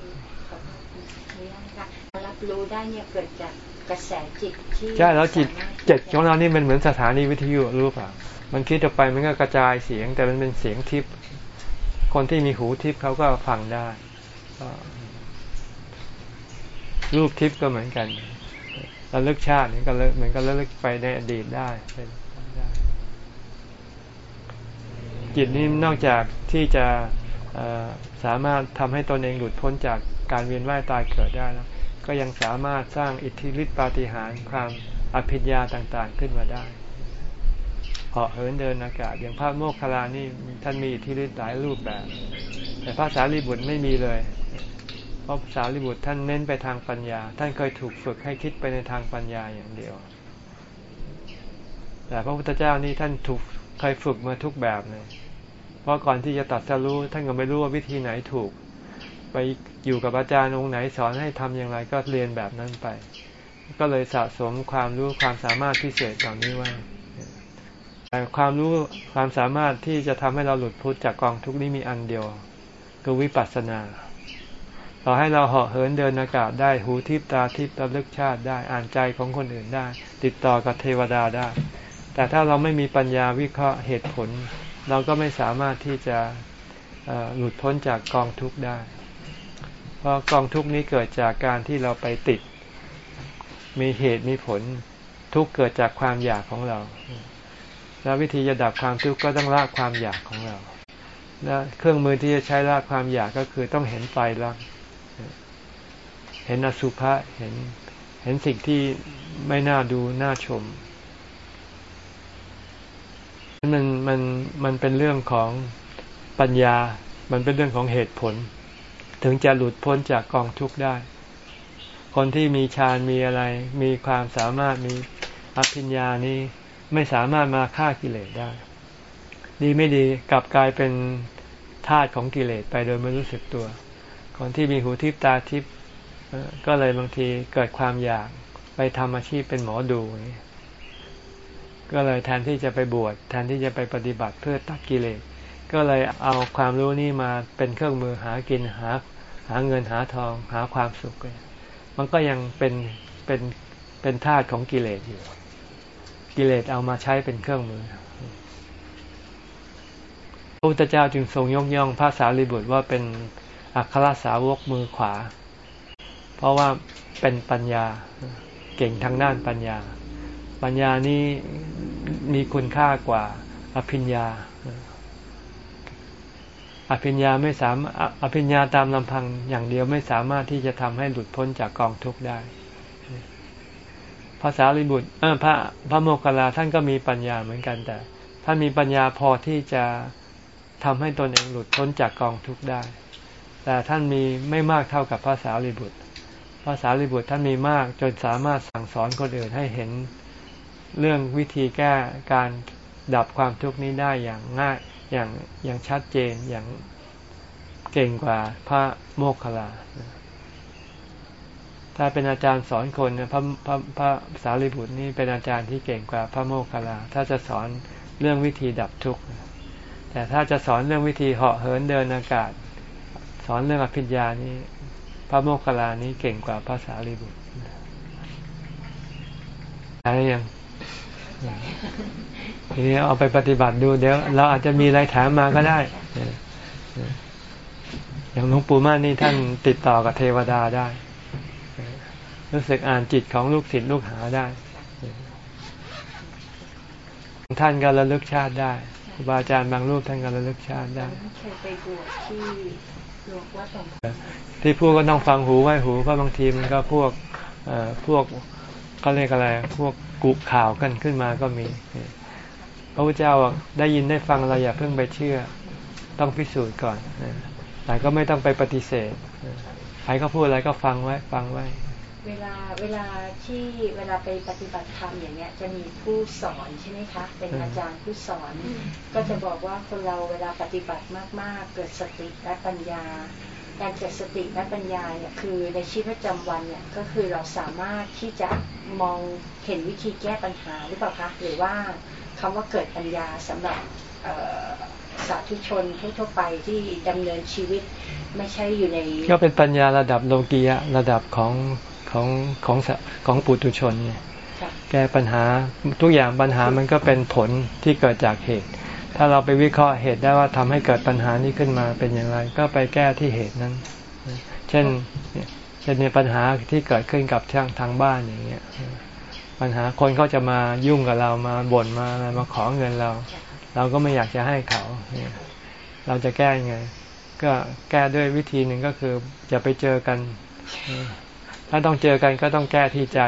รับรู้ได้เนี่ยเกิดจากกระแสจิตที่ใช่แล้วจิตจิตของเรานี่มันเหมือนสถานีวิทยุรู้เปล่ามันคิดออกไปมันก็กระจายเสียง แต่มันเป็นเสียงทิพย์คนที่มีหูทิพย์เขาก็ฟังได้ รูปทิพย์ก็เหมือนกันระลึกชาตินี่ก็เหมือนกันระลึกไปในอดีตได้จิตนี้นอกจากที่จะสามารถทำให้ตนเองหลุดพ้นจากการเวียนว่ายตายเกิดได้แล้วก็ยังสามารถสร้างอิทธิฤทธิปาฏิหาริย์ความอภิญญาต่างๆขึ้นมาได้เหาะเหินเดินอากาศ อย่างพระโมคคัลลานี่ท่านมีอิทธิฤทธิ์หลายรูปแบบ แต่พระสารีบุตรไม่มีเลย เพราะสารีบุตรท่านเน้นไปทางปัญญา ท่านเคยถูกฝึกให้คิดไปในทางปัญญาอย่างเดียว แต่พระพุทธเจ้านี่ท่านถูกเคยฝึกมาทุกแบบเลย เพราะก่อนที่จะตัดสรู้ท่านก็ไม่รู้ว่าวิธีไหนถูก ไปอยู่กับอาจารย์องค์ไหนสอนให้ทำอย่างไรก็เรียนแบบนั้นไป ก็เลยสะสมความรู้ความสามารถพิเศษเหล่านี้ไว่าแต่ความรู้ความสามารถที่จะทำให้เราหลุดพ้นจากกองทุกนี้มีอันเดียวคือวิปัสสนา ต่อให้เราเหาะเหินเดินอากาศได้หูทิพตาทิพระลึกชาติได้อ่านใจของคนอื่นได้ ติดต่อกับเทวดาได้ แต่ถ้าเราไม่มีปัญญาวิเคราะห์เหตุผล เราก็ไม่สามารถที่จะหลุดพ้นจากกองทุกข์ได้ เพราะกองทุกข์นี้เกิดจากการที่เราไปติด มีเหตุมีผลทุกเกิดจากความอยากของเรา แล้ววิธีจะดับความทุกข์ก็ต้องละความอยากของเราและเครื่องมือที่จะใช้ละความอยากก็คือต้องเห็นไฟลัก เห็นอสุภะเห็นเห็นสิ่งที่ไม่น่าดูน่าชมมันมันมันเป็นเรื่องของปัญญา มันเป็นเรื่องของเหตุผล ถึงจะหลุดพ้นจากกองทุกข์ได้ คนที่มีฌานมีอะไร มีความสามารถมีอภิญญานี้ไม่สามารถมาฆ่ากิเลสได้ ดีไม่ดีกลับกลายเป็นธาตุของกิเลสไปโดยไม่รู้สึกตัว คนที่มีหูทิพตาทิพ ก็เลยบางทีเกิดความอยากไปทำอาชีพเป็นหมอดูก็เลยแทนที่จะไปบวชแทนที่จะไปปฏิบัติเพื่อตัดกิเลสก็เลยเอาความรู้นี้มาเป็นเครื่องมือหากินหาหาเงินหาทองหาความสุขมันก็ยังเป็นเป็นเป็นธาตุของกิเลสอยู่ กิเลสเอามาใช้เป็นเครื่องมือพระพุทธเจ้าจึงทรงยกย่องพระสารีบุตรว่าเป็นอัครสาวกมือขวา เพราะว่าเป็นปัญญาเก่งทางด้านปัญญา ปัญญานี้มีคุณค่ากว่าอภิญญา อภิญญาไม่สามอภิญญาตามลำพังอย่างเดียวไม่สามารถที่จะทำให้หลุดพ้นจากกองทุกข์ได้ภาษาลิบุตรพระพระโมคคัลลาท่านก็มีปัญญาเหมือนกันแต่ท่านมีปัญญาพอที่จะทำให้ตนเองหลุดพ้นจากกองทุกข์ได้ แต่ท่านมีไม่มากเท่ากับภาษาลิบุตร ภาษาลิบุตรท่านมีมาก จนสามารถสั่งสอนคนอื่นให้เห็นเรื่องวิธีแก้การดับความทุกข์นี้ได้อย่างง่ายอย่างอย่างชัดเจนอย่างเก่งกว่าพระโมกขลลา ถ้าเป็นอาจารย์สอนคนพระพระพระสารีบุตรนี่เป็นอาจารย์ที่เก่งกว่าพระโมกขลา ถ้าจะสอนเรื่องวิธีดับทุกข์ แต่ถ้าจะสอนเรื่องวิธีเหาะเหินเดินอากาศ สอนเรื่องอภิญญานี้ พระโมคคัลลานี้เก่งกว่าภาษาลีบุตรอะไรยังทีนี้เอาไปปฏิบัติดูเดี๋ยว เราอาจจะมีอะไรถามมาก็ได้ อย่างหลวงปู่ม่านนี่ท่านติดต่อกับเทวดาได้ รู้สึกอ่านจิตของลูกศิษย์ลูกหาได้ ท่านก็ระลึกชาติได้ครูบาอาจารย์บางรูปท่านก็ระลึกชาติได้เคยไปบวชที่ ที่พูดก็ต้องฟังหูไว้หูเพราะบางทีมันก็พวกเอ่อพวกก็เรียกอะไรพวกกุข่าวกันขึ้นมาก็มีพระพุทธเจ้าได้ยินได้ฟังเราอย่าเพิ่งไปเชื่อ ต้องพิสูจน์ก่อนแต่ก็ไม่ต้องไปปฏิเสธใครก็พูดอะไรก็ฟังไว้ ฟังไว้ เวลาเวลาที่เวลาไปปฏิบัติธรรมอย่างเงี้ย จะมีผู้สอนใช่ไหมคะ เป็นอาจารย์ผู้สอน ก็จะบอกว่าคนเราเวลาปฏิบัติมาก ๆ เกิดสติและปัญญา การเกิดสติและปัญญาเนี่ยคือในชีวิตประจำวันเนี่ยก็คือเราสามารถที่จะมองเห็นวิธีแก้ปัญหาหรือเปล่าคะหรือว่าคำว่าเกิดปัญญาสำหรับสาธุชนทั่วไปที่ดำเนินชีวิตไม่ใช่อยู่ในก็เป็นปัญญาระดับโลกียะระดับของ ของของของปุถุชนเนี่ยแก้ปัญหาทุกอย่างปัญหามันก็เป็นผลที่เกิดจากเหตุ ถ้าเราไปวิเคราะห์เหตุได้ว่าทำให้เกิดปัญหานี้ขึ้นมาเป็นอย่างไร ก็ไปแก้ที่เหตุนั้น เช่นเช่นในปัญหาที่เกิดขึ้นกับทางทางบ้านอย่างเงี้ยปัญหาคนเขาจะมายุ่งกับเรามาบ่นมาอะไรมาขอเงินเรา เราก็ไม่อยากจะให้เขาเนี่ยเราจะแก้ยังไง ก็แก้ด้วยวิธีหนึ่งก็คืออย่าไปเจอกัน ถ้าต้องเจอกันก็ต้องแก้ที่ใจ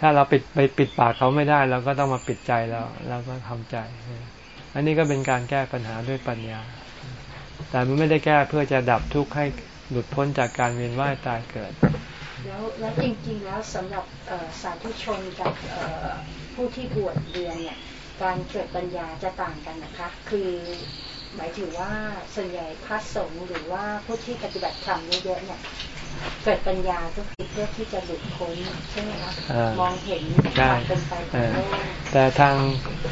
ถ้าเราปิดไปปิดปากเขาไม่ได้ เราก็ต้องมาปิดใจเราเราก็ทำใจ อันนี้ก็เป็นการแก้ปัญหาด้วยปัญญา แต่มันไม่ได้แก้เพื่อจะดับทุกข์ให้หลุดพ้นจากการเวียนว่ายตายเกิด แล้วแล้วจริงๆแล้วสำหรับสาธุชนกับผู้ที่บวชเรียนเนี่ยการเกิดปัญญาจะต่างกันนะคะ คือหมายถึงว่าส่วนใหญ่พระสงฆ์หรือว่าผู้ที่ปฏิบัติธรรมเยอะๆเนี่ย เกิดปัญญาก็คือเพื่อที่จะหลุดพ้นใช่ไหมคะมองเห็นความเป็นไปของโลกแต่ทาง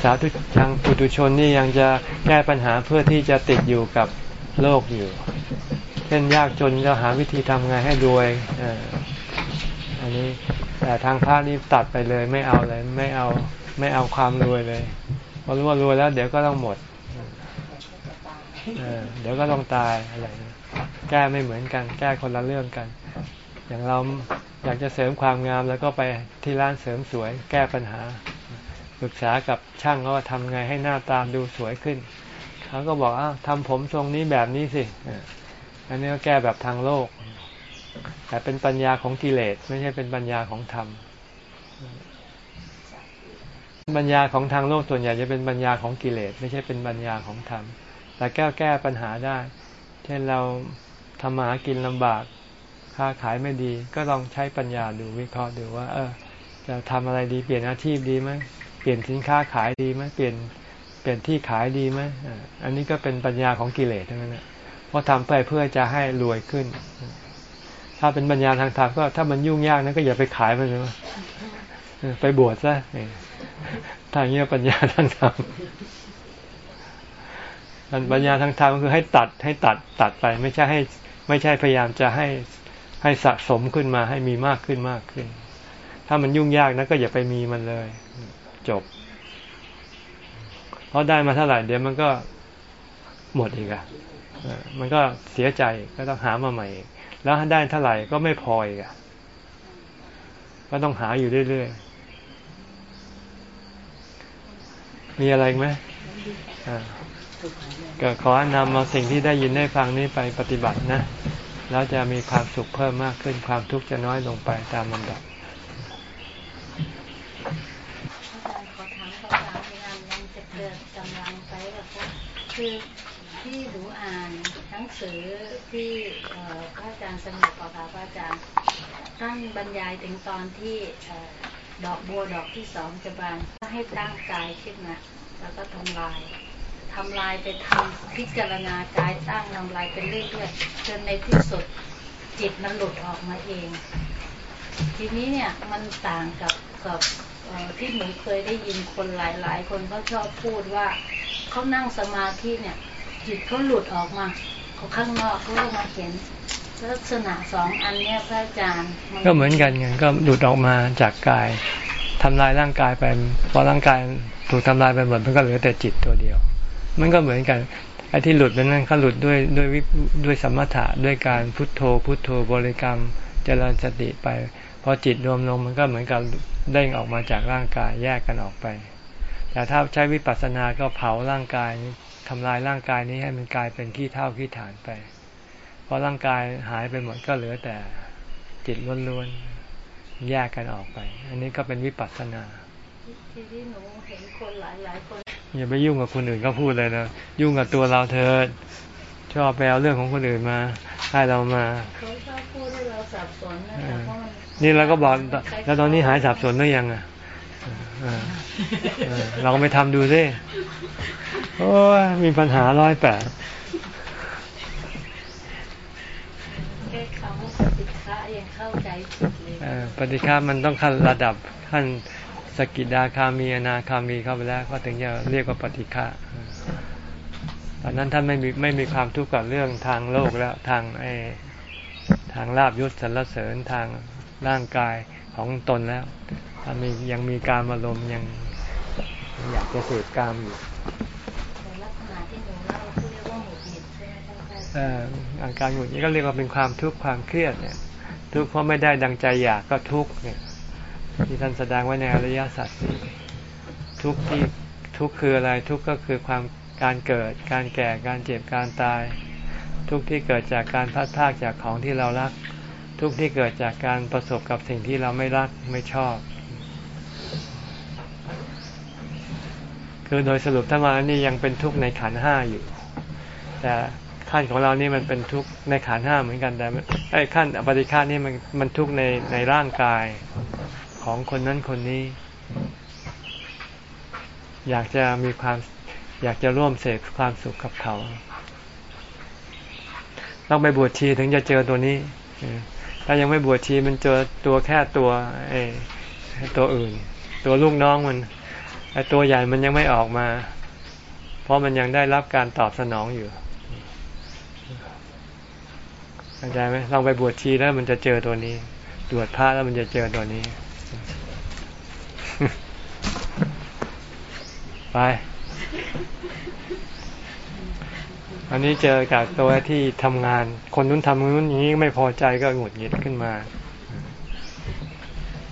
สาธุทางปุถุชนนี่ยังจะแก้ปัญหาเพื่อที่จะติดอยู่กับโลกอยู่ เช่นยากจนก็หาวิธีทำไงให้รวยอันนี้แต่ทางพระนี่ตัดไปเลยไม่เอาเลยไม่เอาไม่เอาความรวยเลยพอรู้ว่ารวยแล้ว เดี๋ยวก็ต้องหมดเดี๋ยวก็ต้องตายอะไร แก้ไม่เหมือนกัน แก้คนละเรื่องกัน อย่างเราอยากจะเสริมความงามแล้วก็ไปที่ร้านเสริมสวย แก้ปัญหาปรึกษากับช่างเขาว่าทำไงให้หน้าตามดูสวยขึ้นเขาก็บอกอ้าวทำผมทรงนี้แบบนี้สิอันนี้ก็แก้แบบทางโลก แต่เป็นปัญญาของกิเลสไม่ใช่เป็นปัญญาของธรรมปัญญาของทางโลกส่วนใหญ่จะเป็นปัญญาของกิเลสไม่ใช่เป็นปัญญาของธรรมแต่แก้แก้ปัญหาได้ ช่นเราทำมาหากินลำบาก ค้าขายไม่ดี ก็ลองใช้ปัญญาดูวิเคราะห์ดูว่า เออ จะทำอะไรดีเปลี่ยนอาชีพดีไหมเปลี่ยนสินค้าขายดีไหมเปลี่ยนเปลี่ยนที่ขายดีไหมอันนี้ก็เป็นปัญญาของกิเลสทั้งนั้นเพราะทำไปเพื่อจะให้รวยขึ้น ถ้าเป็นปัญญาทางธรรมก็ถ้ามันยุ่งยากนั้นก็อย่าไปขายมันเลยไปบวชซะทางนี้ปัญญาทางธรรม ปัญญาทางธรรมคือให้ตัดให้ตัดตัดไป ไม่ใช่ให้ไม่ใช่พยายามจะให้ให้สะสมขึ้นมาให้มีมากขึ้นมากขึ้น ถ้ามันยุ่งยากนะก็อย่าไปมีมันเลย จบ เพราะได้มาเท่าไหร่เดี๋ยวมันก็หมดอีกอะมันก็เสียใจก็ต้องหามาใหม่แล้วได้เท่าไหร่ก็ไม่พออีกอะก็ต้องหาอยู่เรื่อยๆ มีอะไรไหมอ่า ก็ขอนำเอาสิ่งที่ได้ยินได้ฟังนี้ไปปฏิบัตินะแล้วจะมีความสุขเพิ่มมากขึ้นความทุกข์จะน้อยลงไปตามลำดับคือที่หนูอ่านหนังสือที่พระอาจารย์สงบปะคะพระอาจารย์ท่านบรรยายถึงตอนที่ดอกบัวดอกที่สองจะบานให้ตั้งกายขึ้นมาแล้วก็ทำลาย ทำลายไปทำพิจารณากายตั้งทำลายเป็นเรื่อยๆจนในที่สุดจิตมันหลุดออกมาเอง ทีนี้เนี่ยมันต่างกับกับที่หนูเคยได้ยินคนหลาย ๆ คนเขาชอบพูดว่าเขานั่งสมาธิเนี่ย จิตเขาหลุดออกมาเขาข้างนอกเขาก็มาเห็นลักษณะสองอันเนี้ยพระอาจารย์ ก็เหมือนกันไงก็หลุดออกมาจากกายทำลายร่างกายไปพอร่างกายถูกทำลายไปหมดมันก็เหลือแต่จิตตัวเดียว มันก็เหมือนกันไอ้ที่หลุดนั้นเขาหลุดด้วยด้วยด้วยสมถะด้วยการพุทโธ พุทโธบริกรรมเจริญสติไปพอจิตรวมลงมันก็เหมือนกับเด้งออกมาจากร่างกายแยกกันออกไป แต่ถ้าใช้วิปัสสนาก็เผาร่างกายทำลายร่างกายนี้ให้มันกลายเป็นขี้เท่าขี้ฐานไปพอร่างกายหายไปหมดก็เหลือแต่จิตล้วนๆแยกกันออกไป อันนี้ก็เป็นวิปัสสนาที่ที่หนูเห็นคนหลายหลายๆคน อย่าไปยุ่งกับคนอื่นก็พูดเลยนะยุ่งกับตัวเราเธอชอบไปเอาเรื่องของคนอื่นมาให้เรามาเขาชอบพูดให้เราสับสนนะเอคะอเพราะมันนี่เราก็บอกแล้วตอนนี้หายสับสนหรือยังอะเออเออเราก็ไปทำดูสิโอ้ยมีปัญหาร้อยแปดแค่คำว่าปฏิฆะยังเข้าใจผิดเลยเอ่อปฏิฆามันต้องขั้นระดับขั้น สกิดาคามีอนาคามีเข้าไปแล้ว ก็ถึงจะเรียกว่าปฏิฆาตอนนั้นท่านไม่มีไม่มีความทุกข์กับเรื่องทางโลกแล้วทางไอทางลาบยศสรรเสริญทางร่างกายของตนแล้วถ้ามียังมีการอารมณ์ยังอยากจะเสพกามอยู่แต่ลักษณะที่หนูเล่าที่เรียกว่าหงุดหงิดใช่ไหมคะอาจารย์เอ่ออาการหงุดหงิดก็เรียกว่าเป็นความทุกข์ความเครียดเนี่ย ทุกข์เพราะไม่ได้ดังใจอยากก็ทุกข์เนี่ย ที่ท่านแสดงไว้ในอริยสัจสี่ทุกที่ทุกคืออะไรทุกก็คือความการเกิด การแก่การเจ็บการตาย ทุกที่เกิดจากการพัดพากจากของที่เรารัก ทุกที่เกิดจากการประสบกับสิ่งที่เราไม่รักไม่ชอบ คือโดยสรุปถ้ามานี่ยังเป็นทุกข์ในขันห้าอยู่ แต่ขั้นของเรานี่มันเป็นทุกข์ในขันห้าเหมือนกันแต่ไอ้ขั้นอปฏิฆานี่มันมันทุกข์ในในร่างกาย ของคนนั้นคนนี้ อยากจะมีความอยากจะร่วมเสพความสุขกับเขา ต้องไปบวชชีถึงจะเจอตัวนี้ ถ้ายังไม่บวชชีมันเจอตัวแค่ตัวไอ้ตัวอื่น ตัวลูกน้องมันไอ้ตัวใหญ่มันยังไม่ออกมา เพราะมันยังได้รับการตอบสนองอยู่เข้าใจไหมลองไปบวชชีแล้วมันจะเจอตัวนี้ ตรวจพระแล้วมันจะเจอตัวนี้ ไป อันนี้เจอกับตัวที่ทำงาน คนนู้นทำนู้นอย่างนี้ไม่พอใจก็หงุดหงิดขึ้นมา